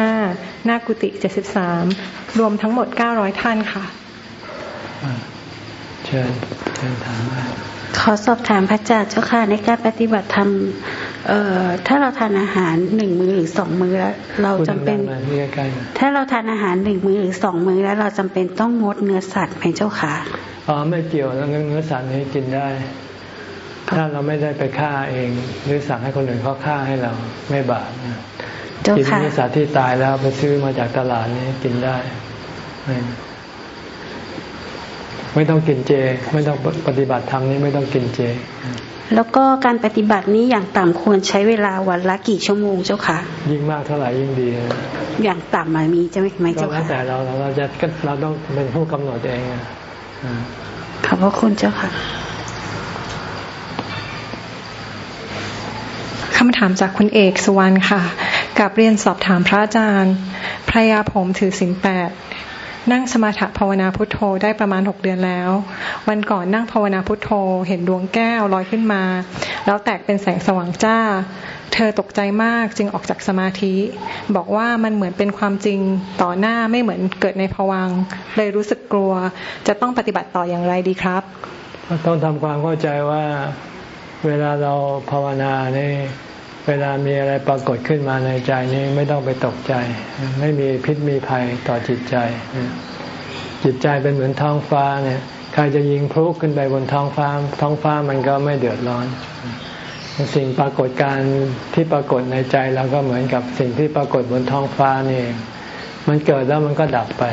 15 หน้ากุฏิ73 รวมทั้งหมด 900 ท่านค่ะ เชิญ เชิญถามมาขอสอบถามพระอาจารย์เจ้าค่ะในการปฏิบัติธรรมถ้าเราทานอาหารหนึ่งมือหรือสองมือแล้วเราจำเป็น ถ้าเราทานอาหารหนึ่งมือหรือสองมือแล้วเราจำเป็นต้องงดเนื้อสัตว์ไหมเจ้าค่ะอ๋อไม่เกี่ยวแล้วเนื้อสัตว์นี้กินได้ ถ้าเราไม่ได้ไปฆ่าเองหรือสั่งให้คนอื่นเขาฆ่าให้เราไม่บาปกินเนื้อสัตว์ที่ตายแล้วไปซื้อมาจากตลาดนี้กินได้ ไม่ต้องกินเจ ไม่ต้องปฏิบัติธรรมนี้ไม่ต้องกินเจ แล้วก็การปฏิบัตินี้อย่างต่ำควรใช้เวลาวันละกี่ชั่วโมงเจ้าค่ะยิ่งมากเท่าไหร่ยิ่งดี อย่างต่ำมันมีจะไหมเจ้าค่ะแต่เราเราจะเราต้องเป็นผู้กำหนดเองขอบพระคุณเจ้าค่ะคำถามจากคุณเอกสุวรรณค่ะ กับเรียนสอบถามพระอาจารย์ภรรยาผมถือสินแปด นั่งสมาธิภาวนาพุทโธได้ประมาณหกเดือนแล้ว วันก่อนนั่งภาวนาพุทโธ เห็นดวงแก้วลอยขึ้นมา แล้วแตกเป็นแสงสว่างจ้า เธอตกใจมากจึงออกจากสมาธิ บอกว่ามันเหมือนเป็นความจริงต่อหน้าไม่เหมือนเกิดในภวังเลยรู้สึกกลัว จะต้องปฏิบัติต่ออย่างไรดีครับ ต้องทำความเข้าใจว่าเวลาเราภาวนาเนี่ย เวลามีอะไรปรากฏขึ้นมาในใจนี้ไม่ต้องไปตกใจ ไม่มีพิษมีภัยต่อจิตใจ จิตใจเป็นเหมือนท้องฟ้าเนี่ย ใครจะยิงพลุขึ้นไปบนท้องฟ้า ท้องฟ้ามันก็ไม่เดือดร้อน สิ่งปรากฏการที่ปรากฏในใจเราก็เหมือนกับสิ่งที่ปรากฏบนท้องฟ้านี่ มันเกิดแล้วมันก็ดับไป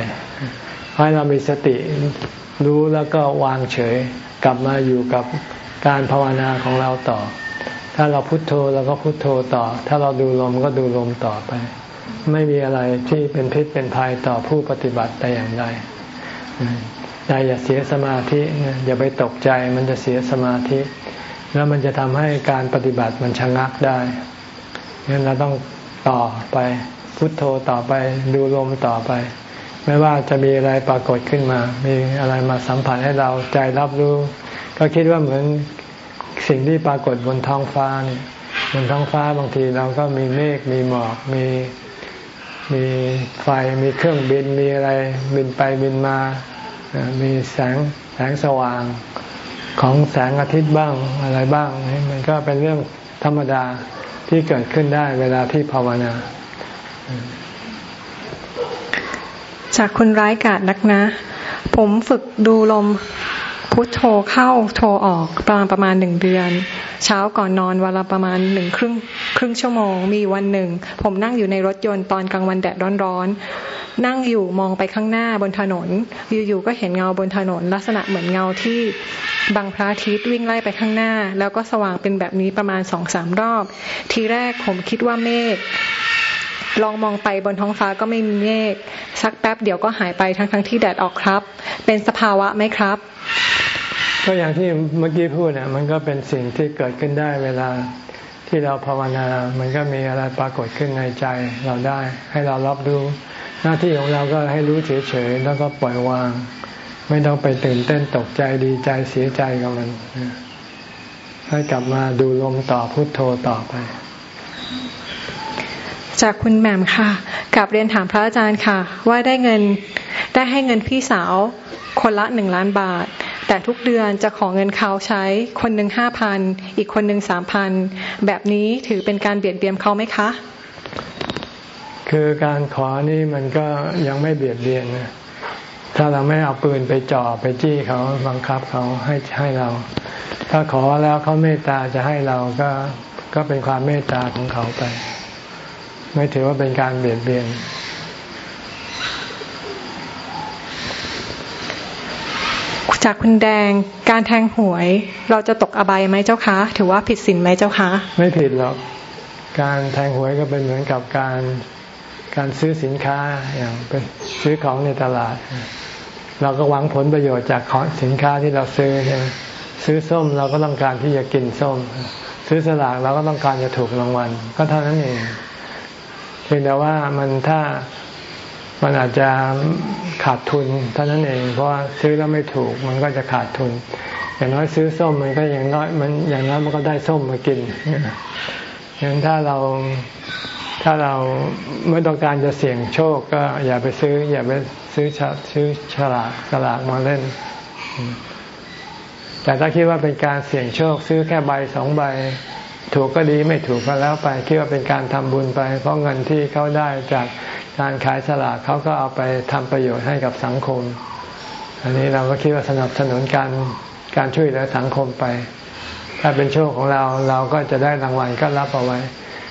ให้เรามีสติรู้แล้วก็วางเฉย กลับมาอยู่กับการภาวนาของเราต่อ ถ้าเราพุโทโธเราก็พุโทโธต่อ ถ้าเราดูลมก็ดูลมต่อไป ไม่มีอะไรที่เป็นพิษเป็นภัยต่อผู้ปฏิบัติแต่อย่างใดใจอย่าเสียสมาธิอย่าไปตกใจมันจะเสียสมาธิ แล้วมันจะทำให้การปฏิบัติมันชะงักได้งั้นเราต้องต่อไปพุทโธต่อไปดูลมต่อไป ไม่ว่าจะมีอะไรปรากฏขึ้นมา มีอะไรมาสัมผัสให้เราใจรับรู้ ก็คิดว่าเหมือน สิ่งที่ปรากฏบนท้องฟ้าเนี่ยบนท้องฟ้าบางทีเราก็มีเมฆมีหมอกมีมีไฟมีเครื่องบินมีอะไรบินไปบินมา มีแสงแสงสว่างของแสงอาทิตย์บ้างอะไรบ้างมันก็เป็นเรื่องธรรมดาที่เกิดขึ้นได้เวลาที่ภาวนา จากคุณร้ายกาดนักนะ ผมฝึกดูลม พุทโธเข้าโทรออกประมาณประมาณหนึ่งเดือน เช้าก่อนนอนวันละประมาณหนึ่งครึ่งครึ่งชั่วโมง มีวันหนึ่ง ผมนั่งอยู่ในรถยนต์ตอนกลางวันแดดร้อนๆนั่งอยู่มองไปข้างหน้าบนถนน อยู่ๆก็เห็นเงาบนถนน ลักษณะเหมือนเงาที่บังพระอาทิตย์วิ่งไล่ไปข้างหน้า แล้วก็สว่างเป็นแบบนี้ประมาณสองสามรอบ ทีแรกผมคิดว่าเมฆลองมองไปบนท้องฟ้าก็ไม่มีเมฆสักแป๊บเดี๋ยวก็หายไปทั้งทั้งที่แดดออกครับ เป็นสภาวะไหมครับ ก็อย่างที่เมื่อกี้พูดเนี่ยมันก็เป็นสิ่งที่เกิดขึ้นได้เวลาที่เราภาวนา มันก็มีอะไรปรากฏขึ้นในใจเราได้ ให้เรารับรู้หน้าที่ของเราก็ให้รู้เฉยๆแล้วก็ปล่อยวาง ไม่ต้องไปตื่นเต้นตกใจดีใจเสียใจกับมัน ให้กลับมาดูลมต่อพุโทโธต่อไปจากคุณแหม่มค่ะกับเรียนถามพระอาจารย์ค่ะ ว่าได้เงินได้ให้เงินพี่สาวคนละหนึ่งล้านบาท แต่ทุกเดือนจะขอเงินเขาใช้คนหนึ่งห้าพันอีกคนหนึ่งสามพันแบบนี้ถือเป็นการเบียดเบียนเขาไหมคะ คือการขอนี่มันก็ยังไม่เบียดเบียนนะถ้าเราไม่เอาปืนไปจ่อไปจี้เขาบังคับเขาให้ให้เรา ถ้าขอแล้วเขาเมตตาจะให้เราก็ก็เป็นความเมตตาของเขาไป ไม่ถือว่าเป็นการเบียดเบียน จากคุณแดงการแทงหวย เราจะตกอบายไหมเจ้าคะ ถือว่าผิดศีลไหมเจ้าคะ ไม่ผิดหรอกการแทงหวยก็เป็นเหมือนกับการการซื้อสินค้าอย่างเป็นซื้อของในตลาด เราก็หวังผลประโยชน์จากของสินค้าที่เราซื้อใช่ไหมซื้อส้มเราก็ต้องการที่จะกินส้ม ซื้อสลากเราก็ต้องการจะถูกรางวัล ก็เท่านั้นเองเพียงแต่ว่ามันถ้า มันอาจจะขาดทุนเท่านั้นเอง เพราะซื้อแล้วไม่ถูกมันก็จะขาดทุน อย่างน้อยซื้อส้มมันก็อย่างน้อยมันอย่างน้อยมันก็ได้ส้มมากินอย่างถ้าเราถ้าเราเมื่อต้องการจะเสี่ยงโชคก็อย่าไปซื้อ อย่าไปซื้อซื้อฉลากฉลากมาเล่น แต่ถ้าคิดว่าเป็นการเสี่ยงโชค ซื้อแค่ใบสองใบ ถูกก็ดีไม่ถูกก็แล้วไปคิดว่าเป็นการทำบุญไป เพราะเงินที่เขาได้จากการขายสลากเขาก็เอาไปทำประโยชน์ให้กับสังคม อันนี้เราก็คิดว่าสนับสนุนการการช่วยเหลือสังคมไป ถ้าเป็นโชคของเราเราก็จะได้รางวัลก็รับเอาไว้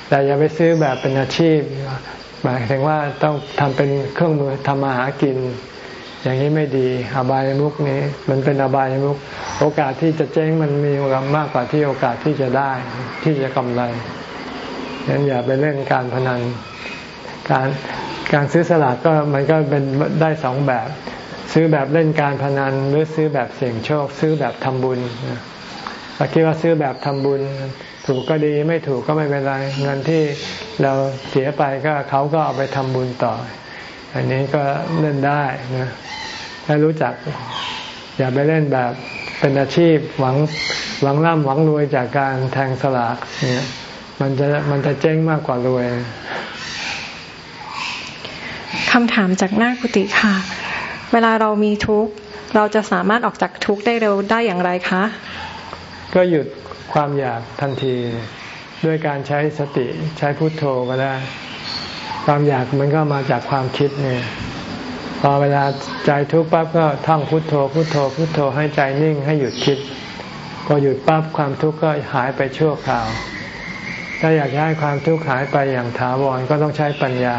แต่อย่าไปซื้อแบบเป็นอาชีพหมายถึงว่าต้องทำเป็นเครื่องมือทำมาหากิน อย่างนี้ไม่ดีอบายมุกนี้มันเป็นอบายมุก โอกาสที่จะเจ๊งมันมีมากกว่าที่โอกาสที่จะได้ที่จะกำไรฉะนั้นอย่าไปเล่นการพนัน การการซื้อสลากก็มันก็เป็นได้สองแบบ ซื้อแบบเล่นการพนันหรือซื้อแบบเสี่ยงโชค ซื้อแบบทำบุญเราคิดว่าซื้อแบบทำบุญ ถูกก็ดีไม่ถูกก็ไม่เป็นไร เงินที่เราเสียไปก็เขาก็เอาไปทำบุญต่อ อันนี้ก็เล่นได้นะให้รู้จัก อย่าไปเล่นแบบเป็นอาชีพหวังหวังร่ำหวังรวยจากการแทงสลากเนี่ยมันจะมันจะเจ๊งมากกว่ารวยคำถามจากหน้ากุฏิค่ะ เวลาเรามีทุกข์เราจะสามารถออกจากทุกข์ได้เร็วได้อย่างไรคะ ก็หยุดความอยากทันที ด้วยการใช้สติใช้พุทโธก็ได้ ความอยากมันก็มาจากความคิดเนี่ยพอเวลาใจทุกข์ปั๊บก็ท่องพุทโธพุทโธพุทโธให้ใจนิ่งให้หยุดคิด พอหยุดปั๊บความทุกข์ก็หายไปชั่วคราว ถ้าอยากให้ความทุกข์หายไปอย่างถาวรก็ต้องใช้ปัญญา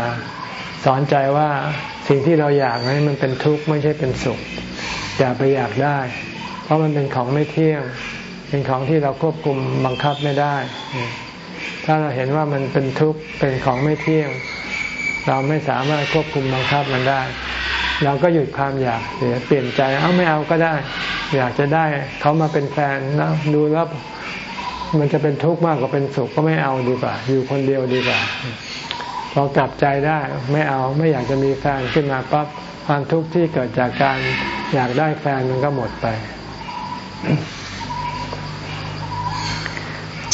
สอนใจว่าสิ่งที่เราอยากนั้นมันเป็นทุกข์ไม่ใช่เป็นสุขอย่าไปอยากได้ เพราะมันเป็นของไม่เที่ยง เป็นของที่เราควบคุมบังคับไม่ได้ ถ้าเราเห็นว่ามันเป็นทุกข์เป็นของไม่เที่ยง เราไม่สามารถควบคุมบังคับมันได้ เราก็หยุดความอยากเสียเปลี่ยนใจเอาไม่เอาก็ได้ อยากจะได้เขามาเป็นแฟนแล้วดูแล้วมันจะเป็นทุกข์มากกว่าเป็นสุขก็ไม่เอาดีกว่า อยู่คนเดียวดีกว่าพอกลับใจได้ไม่เอาไม่อยากจะมีแฟนขึ้นมาปั๊บความทุกข์ที่เกิดจากการอยากได้แฟนมันก็หมดไป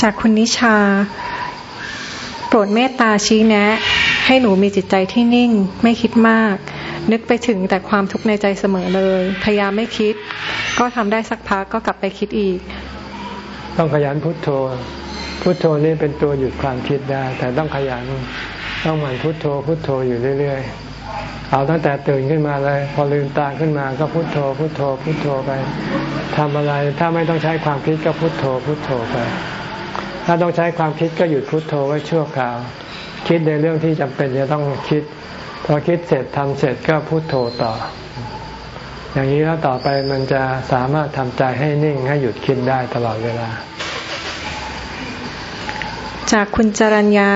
จากคุณนิชา โปรดเมตตาชี้แนะ ให้หนูมีจิตใจที่นิ่งไม่คิดมาก นึกไปถึงแต่ความทุกข์ในใจเสมอเลย พยายามไม่คิด ก็ทำได้สักพักก็กลับไปคิดอีก ต้องขยันพุทโธ พุทโธนี่เป็นตัวหยุดความคิดได้ แต่ต้องขยันต้องหมั่นพุทโธ พุทโธอยู่เรื่อยๆ เอาตั้งแต่ตื่นขึ้นมาเลย พอลืมตาขึ้นมาก็พุทโธ พุทโธ พุทโธไปทำอะไรถ้าไม่ต้องใช้ความคิดก็พุทโธ พุทโธไปถ้าต้องใช้ความคิดก็หยุดพุทโธไว้ชั่วคราว คิดในเรื่องที่จำเป็นจะต้องคิด พอคิดเสร็จทำเสร็จก็พุทโธต่อ อย่างนี้แล้วต่อไปมันจะสามารถทำใจให้นิ่งให้หยุดคิดได้ตลอดเวลา จากคุณจรัญญา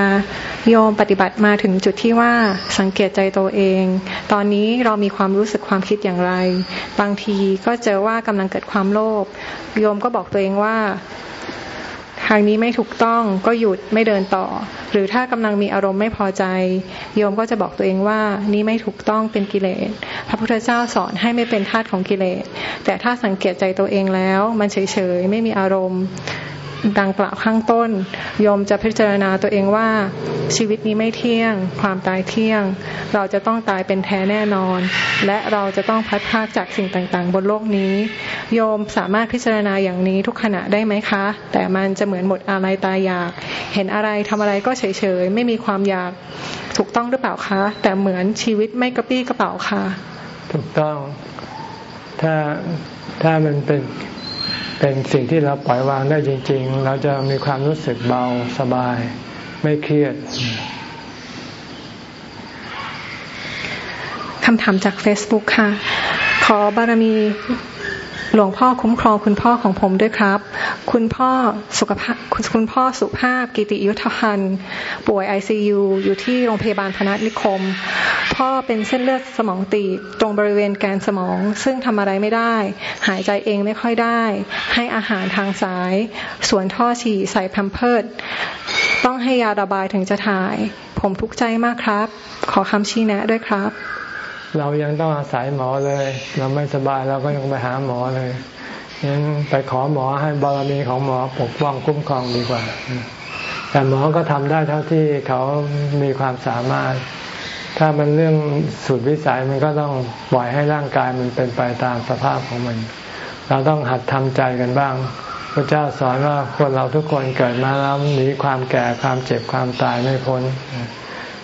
โยมปฏิบัติมาถึงจุดที่ว่าสังเกตใจตัวเอง ตอนนี้เรามีความรู้สึกความคิดอย่างไร บางทีก็เจอว่ากำลังเกิดความโลภโยมก็บอกตัวเองว่าางนี้ไม่ถูกต้องก็หยุดไม่เดินต่อ หรือถ้ากำลังมีอารมณ์ไม่พอใจ โยมก็จะบอกตัวเองว่านี้ไม่ถูกต้องเป็นกิเลส พระพุทธเจ้าสอนให้ไม่เป็นทาสของกิเลส แต่ถ้าสังเกตใจตัวเองแล้ว มันเฉยๆไม่มีอารมณ์ ดังกล่าวข้างต้นโยมจะพิจารณาตัวเองว่าชีวิตนี้ไม่เที่ยง ความตายเที่ยง เราจะต้องตายเป็นแท้แน่นอน และเราจะต้องพัดพากจากสิ่งต่างๆ บนโลกนี้ โยมสามารถพิจารณาอย่างนี้ทุกขณะได้ไหมคะ แต่มันจะเหมือนหมดอะไรตายอยาก เห็นอะไรทำอะไรก็เฉยๆไม่มีความอยากถูกต้องหรือเปล่าคะ แต่เหมือนชีวิตไม่กระปี้กระเป๋าค่ะ ถูกต้องถ้าถ้ามันเป็น เป็นสิ่งที่เราปล่อยวางได้จริง ๆ เราจะมีความรู้สึกเบาสบาย ไม่เครียดคำถามจาก Facebook ค่ะ ขอบารมี หลวงพ่อคุ้มครองคุณพ่อของผมด้วยครับ คุณพ่อสุขภาพคุณพ่อสุภาพกิติยุทธพันธ์ป่วยไอซียูอยู่ที่โรงพยาบาลพนัสนิคม พ่อเป็นเส้นเลือดสมองตีบตรงบริเวณแกนสมอง ซึ่งทำอะไรไม่ได้ หายใจเองไม่ค่อยได้ ให้อาหารทางสาย สวนท่อฉี่ใส่แพมเพิร์ดต้องให้ยาระบายถึงจะถ่าย ผมทุกข์ใจมากครับ ขอคำชี้แนะด้วยครับ เรายังต้องอาศัยหมอเลย เราไม่สบายเราก็ยังไปหาหมอเลยยังไปขอหมอให้บารมีของหมอปกป้องคุ้มครองดีกว่า แต่หมอก็ทำได้เท่าที่เขามีความสามารถ ถ้ามันเรื่องสุดวิสัยมันก็ต้องปล่อยให้ร่างกายมันเป็นไปตามสภาพของมัน เราต้องหัดทำใจกันบ้างพระเจ้าสอนว่าคนเราทุกคนเกิดมาแล้วหนีความแก่ความเจ็บความตายไม่พ้น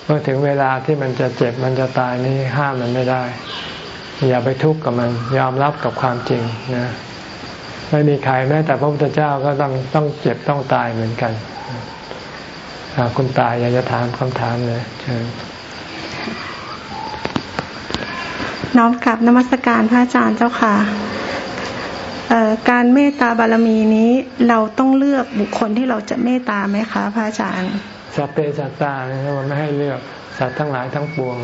เมื่อถึงเวลาที่มันจะเจ็บมันจะตายนี่ห้ามมันไม่ได้ อย่าไปทุกข์กับมัน ยอมรับกับความจริงนะไม่มีใครแม้แต่พระพุทธเจ้าก็ต้องต้องเจ็บต้องตายเหมือนกันคุณตายอยากจะถามคำถามเลยเชิญน้อมกลับนมัสการพระอาจารย์เจ้าค่ะการเมตตาบารมีนี้เราต้องเลือกบุคคลที่เราจะเมตตาไหมคะพระอาจารย์ สัพเพสัตตาเนี่ยมันไม่ให้เลือกสัตว์ทั้งหลายทั้งปวง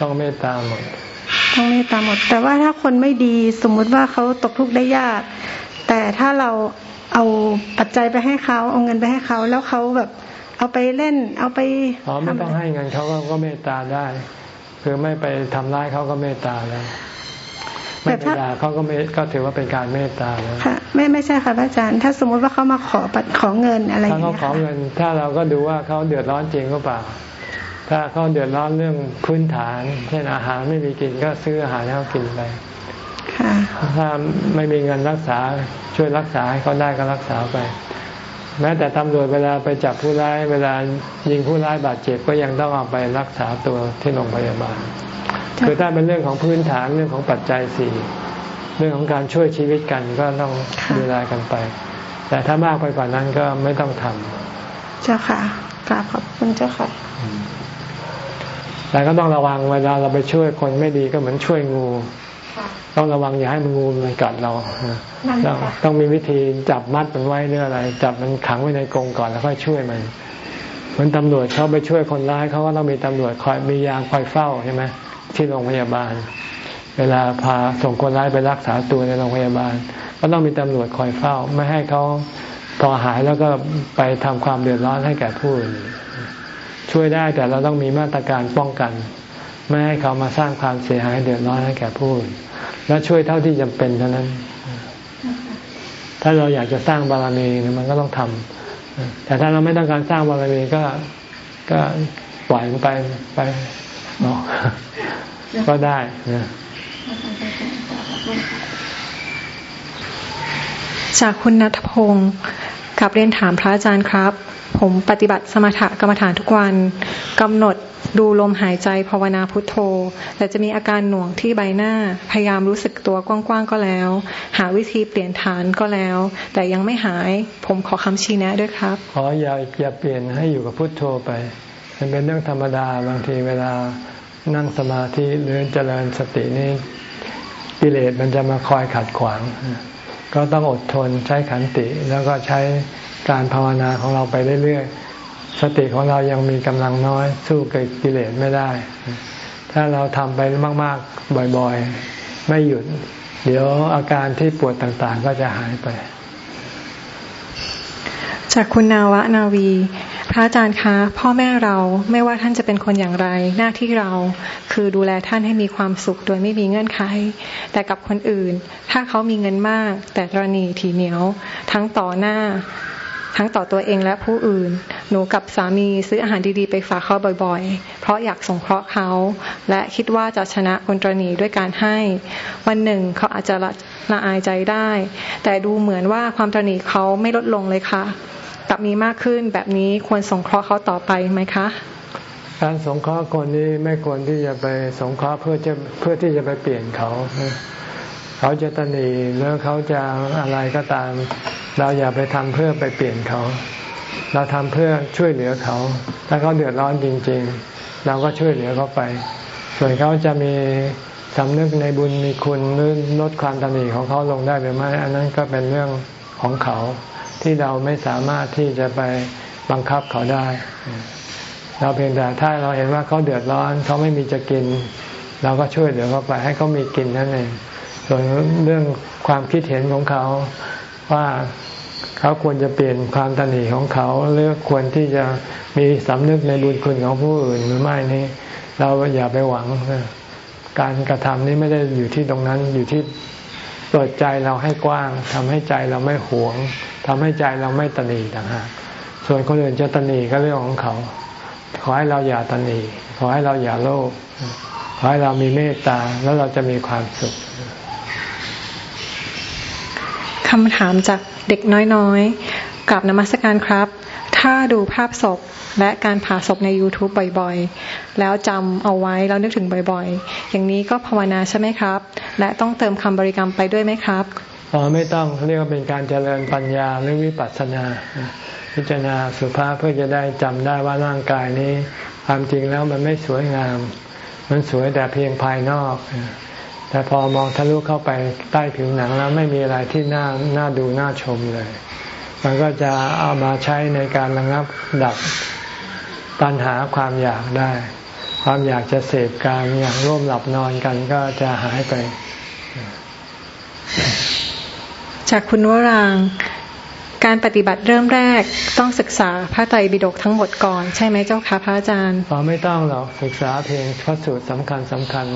ต้องเมตตาหมด ต้องเมตตาหมด แต่ว่าถ้าคนไม่ดีสมมุติว่าเขาตกทุกข์ได้ยาก แต่ถ้าเราเอาปัจจัยไปให้เขาเอาเงินไปให้เขาแล้วเขาแบบ เอาไปเล่น เอาไปอ๋อไม่ต้องให้เงินเขาก็เมตตาได้ คือไม่ไปทำร้ายเขาก็เมตตาแล้ว ไม่ไปด่าเขาก็ไม่ก็ถือว่าเป็นการเมตตาแล้วค่ะไม่ไม่ใช่ค่ะพระอาจารย์ ถ้าสมมติว่าเขามาขอปัดขอเงินอะไรอย่างเงี้ยถ้าเขาขอเงิน ถ้าเราก็ดูว่าเขาเดือดร้อนจริงหรือเปล่า ถ้าเขาเดือดร้อนเรื่องพื้นฐาน เช่นอาหารไม่มีกินก็ซื้ออาหารให้เขากินไปถ้าไม่มีเงินรักษาช่วยรักษาให้เขาได้ก็รักษาไป แม้แต่ตำรวจเวลาไปจับผู้ร้าย เวลายิงผู้ร้ายบาดเจ็บก็ยังต้องเอาไปรักษาตัวที่โรงพยาบาล คือถ้าเป็นเรื่องของพื้นฐานเรื่องของปัจจัยสี่เรื่องของการช่วยชีวิตกันก็ต้องดูแลกันไป แต่ถ้ามากไปกว่านั้นก็ไม่ต้องทำเจ้าค่ะกราบขอบคุณเจ้าค่ะแต่ก็ต้องระวังเวลาเราไปช่วยคนไม่ดีก็เหมือนช่วยงู ต้องระวังอย่าให้มันงูมันกัดเราต้องต้องมีวิธีจับมัดมันไว้เรื่องอะไร จับมันขังไว้ในกรงก่อนแล้วค่อยช่วยมันเหมือนตำรวจเขาไปช่วยคนร้ายเขาก็ต้องมีตำรวจคอยมียามคอยเฝ้าใช่ไหม ที่โรงพยาบาล เวลาพาส่งคนร้ายไปรักษาตัวในโรงพยาบาล ก็ต้องมีตำรวจคอยเฝ้า ไม่ให้เขาพอหายแล้วก็ไปทำความเดือดร้อนให้แก่ผู้อื่นช่วยได้แต่เราต้องมีมาตรการป้องกัน ไม่ให้เขามาสร้างความเสียหายเดือดร้อนให้แก่ผู้อื่นและช่วยเท่าที่จำเป็นเท่านั้น ถ้าเราอยากจะสร้างบารมีมันก็ต้องทำแต่ถ้าเราไม่ต้องการสร้างบารมีก็ก็ปล่อยมันไปไป ก็ได้นะจากคุณนัทพงศ์กับเรียนถามพระอาจารย์ครับ ผมปฏิบัติสมถกรรมฐานทุกวันกำหนดดูลมหายใจภาวนาพุทโธ แต่จะมีอาการหน่วงที่ใบหน้า พยายามรู้สึกตัวกว้างๆก็แล้ว หาวิธีเปลี่ยนฐานก็แล้ว แต่ยังไม่หายผมขอคำชี้แนะด้วยครับ ขออย่าอย่าเปลี่ยนให้อยู่กับพุทโธไปมันเป็นเรื่องธรรมดาบางทีเวลา นั่งสมาธิหรือเจริญสตินี่กิเลสมันจะมาคอยขัดขวาง ก็ต้องอดทนใช้ขันติ แล้วก็ใช้การภาวนาของเราไปเรื่อยๆ สติของเรายังมีกำลังน้อย สู้กับกิเลสไม่ได้ ถ้าเราทำไปมาก ๆ บ่อยๆ ไม่หยุด เดี๋ยวอาการที่ปวดต่างๆ ก็จะหายไป จากคุณนาวะนาวี พระอาจารย์คะ พ่อแม่เราไม่ว่าท่านจะเป็นคนอย่างไร หน้าที่เราคือดูแลท่านให้มีความสุขโดยไม่มีเงื่อนไข แต่กับคนอื่น ถ้าเขามีเงินมาก แต่ตรณีทีเหนียว ทั้งต่อหน้า ทั้งต่อตัวเองและผู้อื่น หนูกับสามีซื้ออาหารดีๆไปฝากเขาบ่อยๆ เพราะอยากสงเคราะห์เขา และคิดว่าจะชนะคนตรณีด้วยการให้ วันหนึ่งเขาอาจจะละละอายใจได้ แต่ดูเหมือนว่าความตรณีเขาไม่ลดลงเลยค่ะ กับมีมากขึ้น แบบนี้ควรสงเคราะห์เขาต่อไปไหมคะ การสงเคราะห์คนนี้ไม่ควรที่จะไปสงเคราะห์เพื่อจะเพื่อที่จะไปเปลี่ยนเขาเขาจะตนีแล้วเขาจะอะไรก็ตาม เราอย่าไปทำเพื่อไปเปลี่ยนเขา เราทำเพื่อช่วยเหลือเขา ถ้าเขาเดือดร้อนจริง ๆ เราก็ช่วยเหลือเขาไป ส่วนเขาจะมีสำนึกในบุญมีคุณหรือลดความตนีของเขาลงได้หรือไม่อันนั้นก็เป็นเรื่องของเขา ที่เราไม่สามารถที่จะไปบังคับเขาได้ เราเพียงแต่ถ้าเราเห็นว่าเขาเดือดร้อนเขาไม่มีจะกิน เราก็ช่วยเหลือเขาไปให้เขามีกินนั่นเองส่วนเรื่องความคิดเห็นของเขาว่าเขาควรจะเปลี่ยนความตนีของเขาหรือควรที่จะมีสำนึกในบุญคุณของผู้อื่นหรือไม่นี้ เราอย่าไปหวัง การกระทำนี้ไม่ได้อยู่ที่ตรงนั้นอยู่ที่ เปิดใจเราให้กว้างทำให้ใจเราไม่หวงทำให้ใจเราไม่ตนีต่างหากส่วนคนอื่นจะตนีก็เรื่องของเขา ขอให้เราอย่าตนีขอให้เราอย่าโลภขอให้เรามีเมตตาแล้วเราจะมีความสุขคำถามจากเด็กน้อยๆ กับนมัสการครับ ถ้าดูภาพศพ และการผ่าศพใน YouTube บ่อยๆ แล้วจำเอาไว้แล้วนึกถึงบ่อยๆ อย่างนี้ก็ภาวนาใช่ไหมครับ และต้องเติมคำบริกรรมไปด้วยไหมครับอ๋อไม่ต้องเรียกว่าเป็นการเจริญปัญญาหรือวิปัสสนา พิจารณาสุภาพเพื่อจะได้จำได้ว่าร่างกายนี้ ความจริงแล้วมันไม่สวยงาม มันสวยแต่เพียงภายนอกแต่พอมองทะลุเข้าไปใต้ผิวหนังแล้วไม่มีอะไรที่น่าน่าดูน่าชมเลย มันก็จะเอามาใช้ในการระงับดับ ปัญหาความอยากได้ ความอยากจะเสพการอย่างร่วมหลับนอนกันก็จะหายไป จากคุณวรางการปฏิบัติเริ่มแรกต้องศึกษาพระไตรปิฎกทั้งหมดก่อนใช่ไหมเจ้าคะพระอาจารย์อ๋อไม่ต้องหรอกศึกษาเพียงพระสูตรสำคัญสำคัญ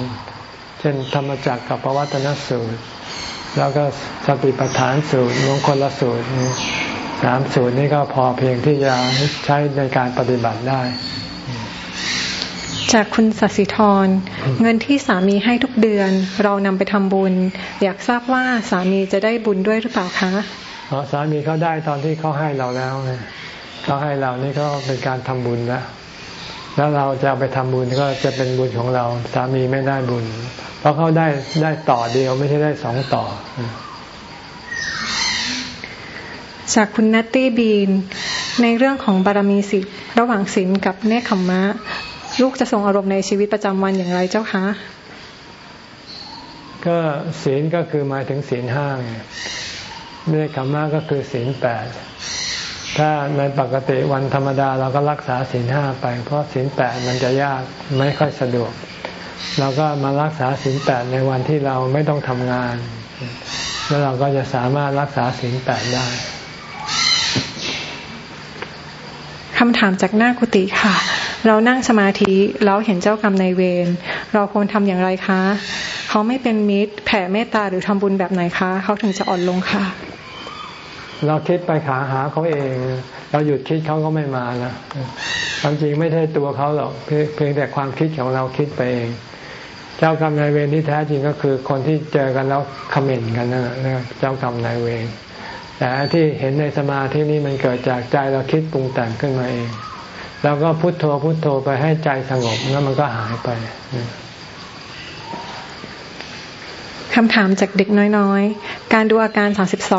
เช่นธรรมจักรกับปวัตนสูตร แล้วก็สติปัฏฐานสูตรมงคลสูตร สามสูตรนี้ก็พอเพียงที่จะใช้ในการปฏิบัติได้ จากคุณสัสิธร เงินที่สามีให้ทุกเดือน เรานำไปทำบุญ อยากทราบว่าสามีจะได้บุญด้วยหรือเปล่าคะอ๋อสามีเขาได้ตอนที่เขาให้เราแล้วไงเขาให้เรานี่ก็เป็นการทำบุญแล้วแล้วเราจะเอาไปทำบุญก็จะเป็นบุญของเรา สามีไม่ได้บุญ เพราะเขาได้ได้ต่อเดียวไม่ใช่ได้สองต่อ จากคุณนัตตี้บีน ในเรื่องของบารมีสิบระหว่างศีลกับเนคขมมะ ลูกจะทรงอารมณ์ในชีวิตประจำวันอย่างไรเจ้าคะ ก็ศีลก็คือหมายถึงศีลห้าไม่ได้คำว่าก็คือศีลแปดถ้าในปกติวันธรรมดาเราก็รักษาศีลห้าไป เพราะศีลแปดมันจะยากไม่ค่อยสะดวก เราก็มารักษาศีลแปดในวันที่เราไม่ต้องทำงาน แล้วเราก็จะสามารถรักษาศีลแปดได้ คำถามจากหน้ากุฏิค่ะ เรานั่งสมาธิแล้วเห็นเจ้ากรรมในเวร เราควรทำอย่างไรคะ เขาไม่เป็นมิตร แผ่เมตตาหรือทำบุญแบบไหนคะ เขาถึงจะอ่อนลงค่ะ เราคิดไปขาหาเขาเอง เราหยุดคิดเขาก็ไม่มานะความจริงไม่ใช่ตัวเขาหรอก เพียงแต่ความคิดของเราคิดไปเอง เจ้ากรรมนายเวรที่แท้จริงก็คือคนที่เจอกันแล้วคอมเมนต์กันนั่นแหละเจ้ากรรมนายเวร แต่ที่เห็นในสมาธินี้มันเกิดจากใจเราคิดปรุงแต่งขึ้นมาเองเราก็พุโทโธพุโทโธไปให้ใจสงบแล้วมันก็หายไปคำถามจากเด็กน้อยๆ การดูอาการ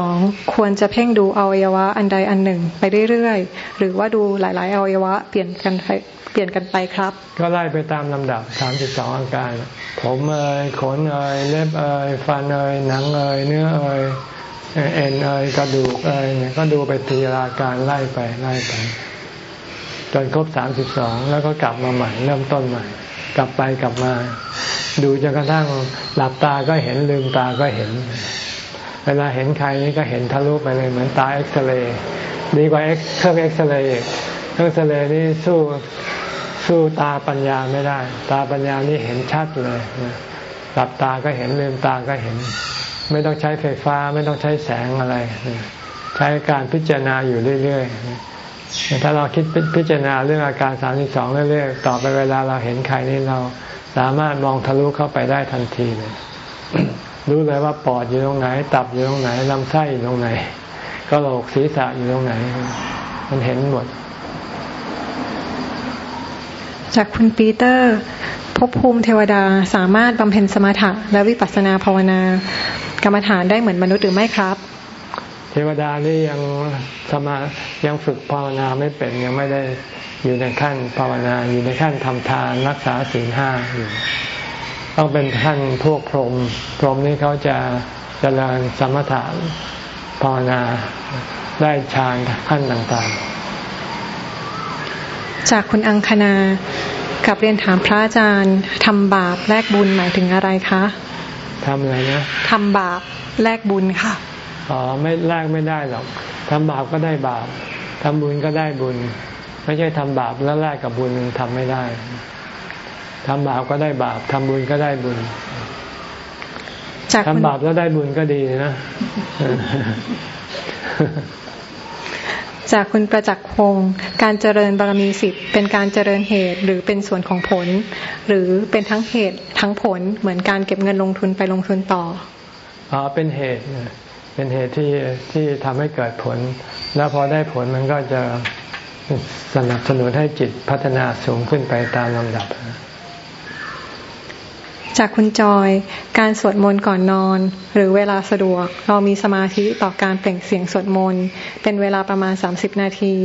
32 ควรจะเพ่งดูอวัยวะอันใดอันหนึ่ง ไปเรื่อยๆ หรือว่าดูหลายๆ อวัยวะเปลี่ยนกันไปเปลี่ยนกันไปครับ ก็ไล่ไปตามลำดับ 32 อาการ ผมเอ่ยขนเอ่ยเล็บเอ่ยฟันเอ่ยหนังเอ่ยเนื้อเอ่ย เอ็นเอ่ยกระดูกเอ่ยเนี่ยก็ดูไปทีละการไล่ไปไล่ไป จนครบ32แล้วก็กลับมาใหม่ เริ่มต้นใหม่ กลับไปกลับมา ดูจนกระทั่งหลับตาก็เห็นลืมตาก็เห็น เวลาเห็นใครนี่ก็เห็นทะลุไปเลยเหมือนตาเอ็กซเรย์ดีกว่าเครื่องเอ็กซเรย์เครื่องเอ็กซเรย์นี่สู้สู้ตาปัญญาไม่ได้ ตาปัญญานี่เห็นชัดเลยหลับตาก็เห็นลืมตาก็เห็น ไม่ต้องใช้ไฟฟ้าไม่ต้องใช้แสงอะไร ใช้การพิจารณาอยู่เรื่อยๆถ้าเราคิดพิจารณาเรื่องอาการสามสิบสองเรื่อยๆต่อไปเวลาเราเห็นใครนี่เราสามารถมองทะลุเข้าไปได้ทันทีเลยรู้เลยว่าปอดอยู่ตรงไหน ตับอยู่ตรงไหนลำไส้อยู่ตรงไหนก็โหลกศีรษะอยู่ตรงไหน มันเห็นหมด จากคุณปีเตอร์ภพภูมิเทวดาสามารถบำเพ็ญสมถะและวิปัสสนาภาวนา กรรมฐานได้เหมือนมนุษย์หรือไม่ครับ เทวดานี่ยังสมายังฝึกภาวนาไม่เป็นยังไม่ได้อยู่ในขั้นภาวนาอยู่ในขั้นทำทานรักษาศีลห้าอยู่ต้องเป็นขั้นพวกพรหมพรหมนี่เขาจะจะเริญสมถะภาวนาได้ฌานขั้นต่างๆ จากคุณอังคณากับเรียนถามพระอาจารย์ทำบาปแลกบุญหมายถึงอะไรคะ ทำอะไรนะทำบาปแลกบุญค่ะอ๋อไม่แลกไม่ได้หรอกทำบาปก็ได้บาปทำบุญก็ได้บุญ ไม่ใช่ทำบาปแล้วแลกกับบุญทำไม่ได้ทำบาปก็ได้บาปทำบุญก็ได้บุญทำบาปแล้วได้บุญก็ดีนะ จากคุณประจักษ์พงศ์การเจริญบารมีสิบเป็นการเจริญเหตุหรือเป็นส่วนของผล หรือเป็นทั้งเหตุทั้งผลเหมือนการเก็บเงินลงทุนไปลงทุนต่ออ๋อเป็นเหตุเป็นเหตุที่ที่ทำให้เกิดผล แล้วพอได้ผลมันก็จะสนับสนุนให้จิตพัฒนาสูงขึ้นไปตามลำดับ จากคุณจอย การสวดมนต์ก่อนนอน หรือเวลาสะดวก เรามีสมาธิต่อการเปล่งเสียงสวดมนต์เป็นเวลาประมาณ 30 นาที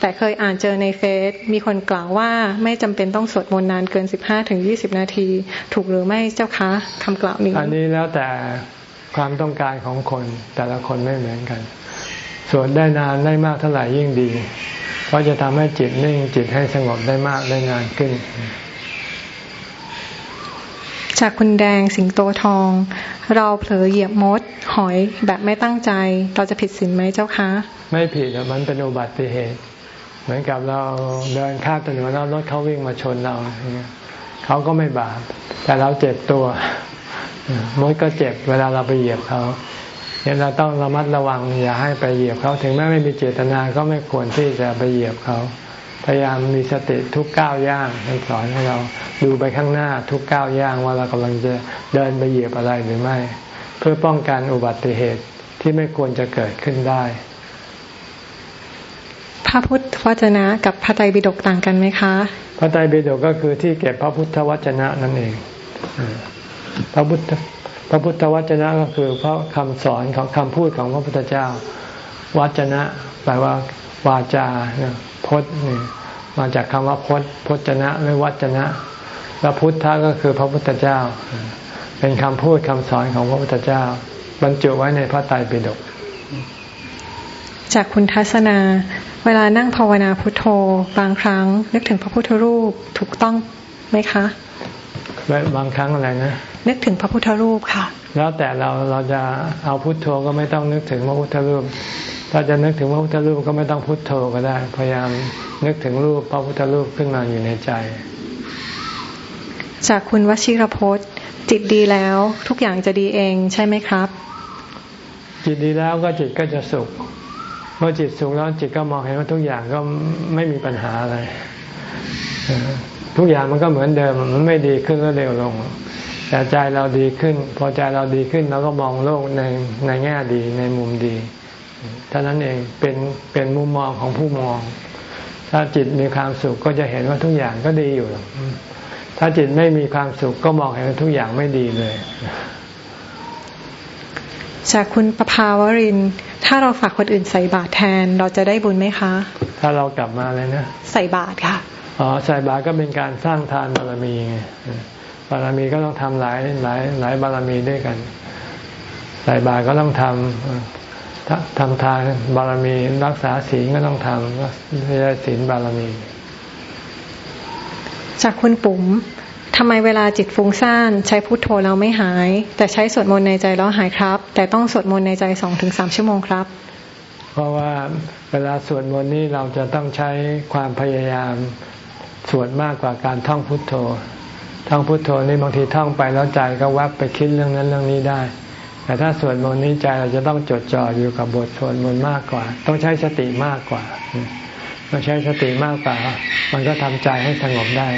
แต่เคยอ่านเจอในเฟซมีคนกล่าวว่าไม่จำเป็นต้องสวดมนต์นานเกิน 15-20 นาที ถูกหรือไม่เจ้าคะคำกล่าวนี้ อันนี้แล้วแต่ความต้องการของคนแต่ละคนไม่เหมือนกันสวดได้นานได้มากเท่าไหร่ยิ่งดี เพราะจะทำให้จิตนิ่งจิตให้สงบได้มากได้นานขึ้น จากคุณแดงสิงโตทอง เราเผลอเหยียบมด หอยแบบไม่ตั้งใจ เราจะผิดศีลไหมเจ้าคะ ไม่ผิดมันเป็นอุบัติเหตุ เหมือนกับเราเดินข้ามถนนแล้วรถเขาวิ่งมาชนเราเขาก็ไม่บาปแต่เราเจ็บตัวมดก็เจ็บเวลาเราไปเหยียบเขาเนี่ยเราต้องระมัดระวังอย่าให้ไปเหยียบเขาถึงแม้ไม่มีเจตนาก็ไม่ควรที่จะไปเหยียบเขา พยายามมีสติทุกก้าวย่างให้สอนให้เราดูไปข้างหน้าทุกก้าวย่างว่าเรากำลังจะเดินไปเหยียบอะไรหรือไม่ เพื่อป้องกันอุบัติเหตุที่ไม่ควรจะเกิดขึ้นได้ พระพุทธวจนะกับพระไตรปิฎกต่างกันไหมคะ พระไตรปิฎกก็คือที่เก็บพระพุทธวจนะนั่นเองพระพุทธพระพุทธวจนะก็คือพระคำสอนของคำพูดของพระพุทธเจ้า วจนะแปลว่าวาจา พจน์นี่มาจากคำว่าพจน์พจนะหรือวจนะแล้วพุทธะก็คือพระพุทธเจ้า เป็นคำพูดคำสอนของพระพุทธเจ้า บรรจุไว้ในพระไตรปิฎกจากคุณทัศนา เวลานั่งภาวนาพุทโธ บางครั้ง นึกถึงพระพุทธรูปถูกต้องไหมคะบางครั้งอะไรนะ นึกถึงพระพุทธรูปค่ะ แล้วแต่เราเราจะเอาพุทโธก็ไม่ต้องนึกถึงพระพุทธรูป ถ้าจะนึกถึงพระพุทธรูปก็ไม่ต้องพุทโธก็ได้ พยายามนึกถึงรูปพระพุทธรูปขึ้นมาอยู่ในใจ จากคุณวชิรพจน์จิตดีแล้วทุกอย่างจะดีเองใช่ไหมครับ จิตดีแล้วก็จิตก็จะสุขเมื่อจิตสุขแล้วจิตก็มองเห็นว่าทุกอย่างก็ไม่มีปัญหาอะไรทุกอย่างมันก็เหมือนเดิมมันไม่ดีขึ้นก็เร็วลงแต่ใจเราดีขึ้น พอใจเราดีขึ้นเราก็มองโลกในในแง่ดีในมุมดี เท่านั้นเองเป็นเป็นมุมมองของผู้มอง ถ้าจิตมีความสุขก็จะเห็นว่าทุกอย่างก็ดีอยู่ ถ้าจิตไม่มีความสุขก็มองเห็นว่าทุกอย่างไม่ดีเลย จากคุณประภาวริน ถ้าเราฝากคนอื่นใส่บาตรแทนเราจะได้บุญไหมคะ ถ้าเรากลับมาเลยนะ ใส่บาตรค่ะอ๋อใส่บาตรก็เป็นการสร้างทานบารมีไงบารมีก็ต้องทำหลายหลายหลายบารมีด้วยกันใส่บาตรก็ต้องทำ ทำทานบารมีรักษาศีลก็ต้องทำรักษาศีลบารมี จากคุณปุ๋มทำไมเวลาจิตฟุ้งซ่านใช้พุทโธเราไม่หาย แต่ใช้สวดมนต์ในใจแล้วหายครับ แต่ต้องสวดมนต์ในใจสองถึงสามชั่วโมงครับ เพราะว่าเวลาสวดมนต์นี้เราจะต้องใช้ความพยายามสวดมากกว่าการท่องพุทโธ ท่องพุทโธนี่บางทีท่องไปแล้วใจก็วับไปคิดเรื่องนั้นเรื่องนี้ได้ แต่ถ้าสวดมนต์นี้ใจเราจะต้องจดจ่ออยู่กับบทสวดมนต์มากกว่า ต้องใช้สติมากกว่าเมื่อใช้สติมากกว่า มันก็ทำใจให้สงบได้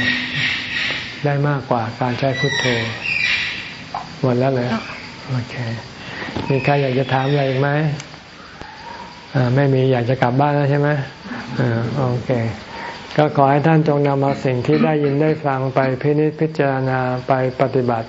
ได้มากกว่าการใช้พุทโธหมดแล้วเลยโอเค มีใครอยากจะถามอะไรอีกไหมไม่มีอยากจะกลับบ้านแล้วใช่ไหมโอเค ก็ขอให้ท่านจงนำเอาสิ่งที่ได้ยินได้ฟังไปพินิจพิจารณาไปปฏิบัติ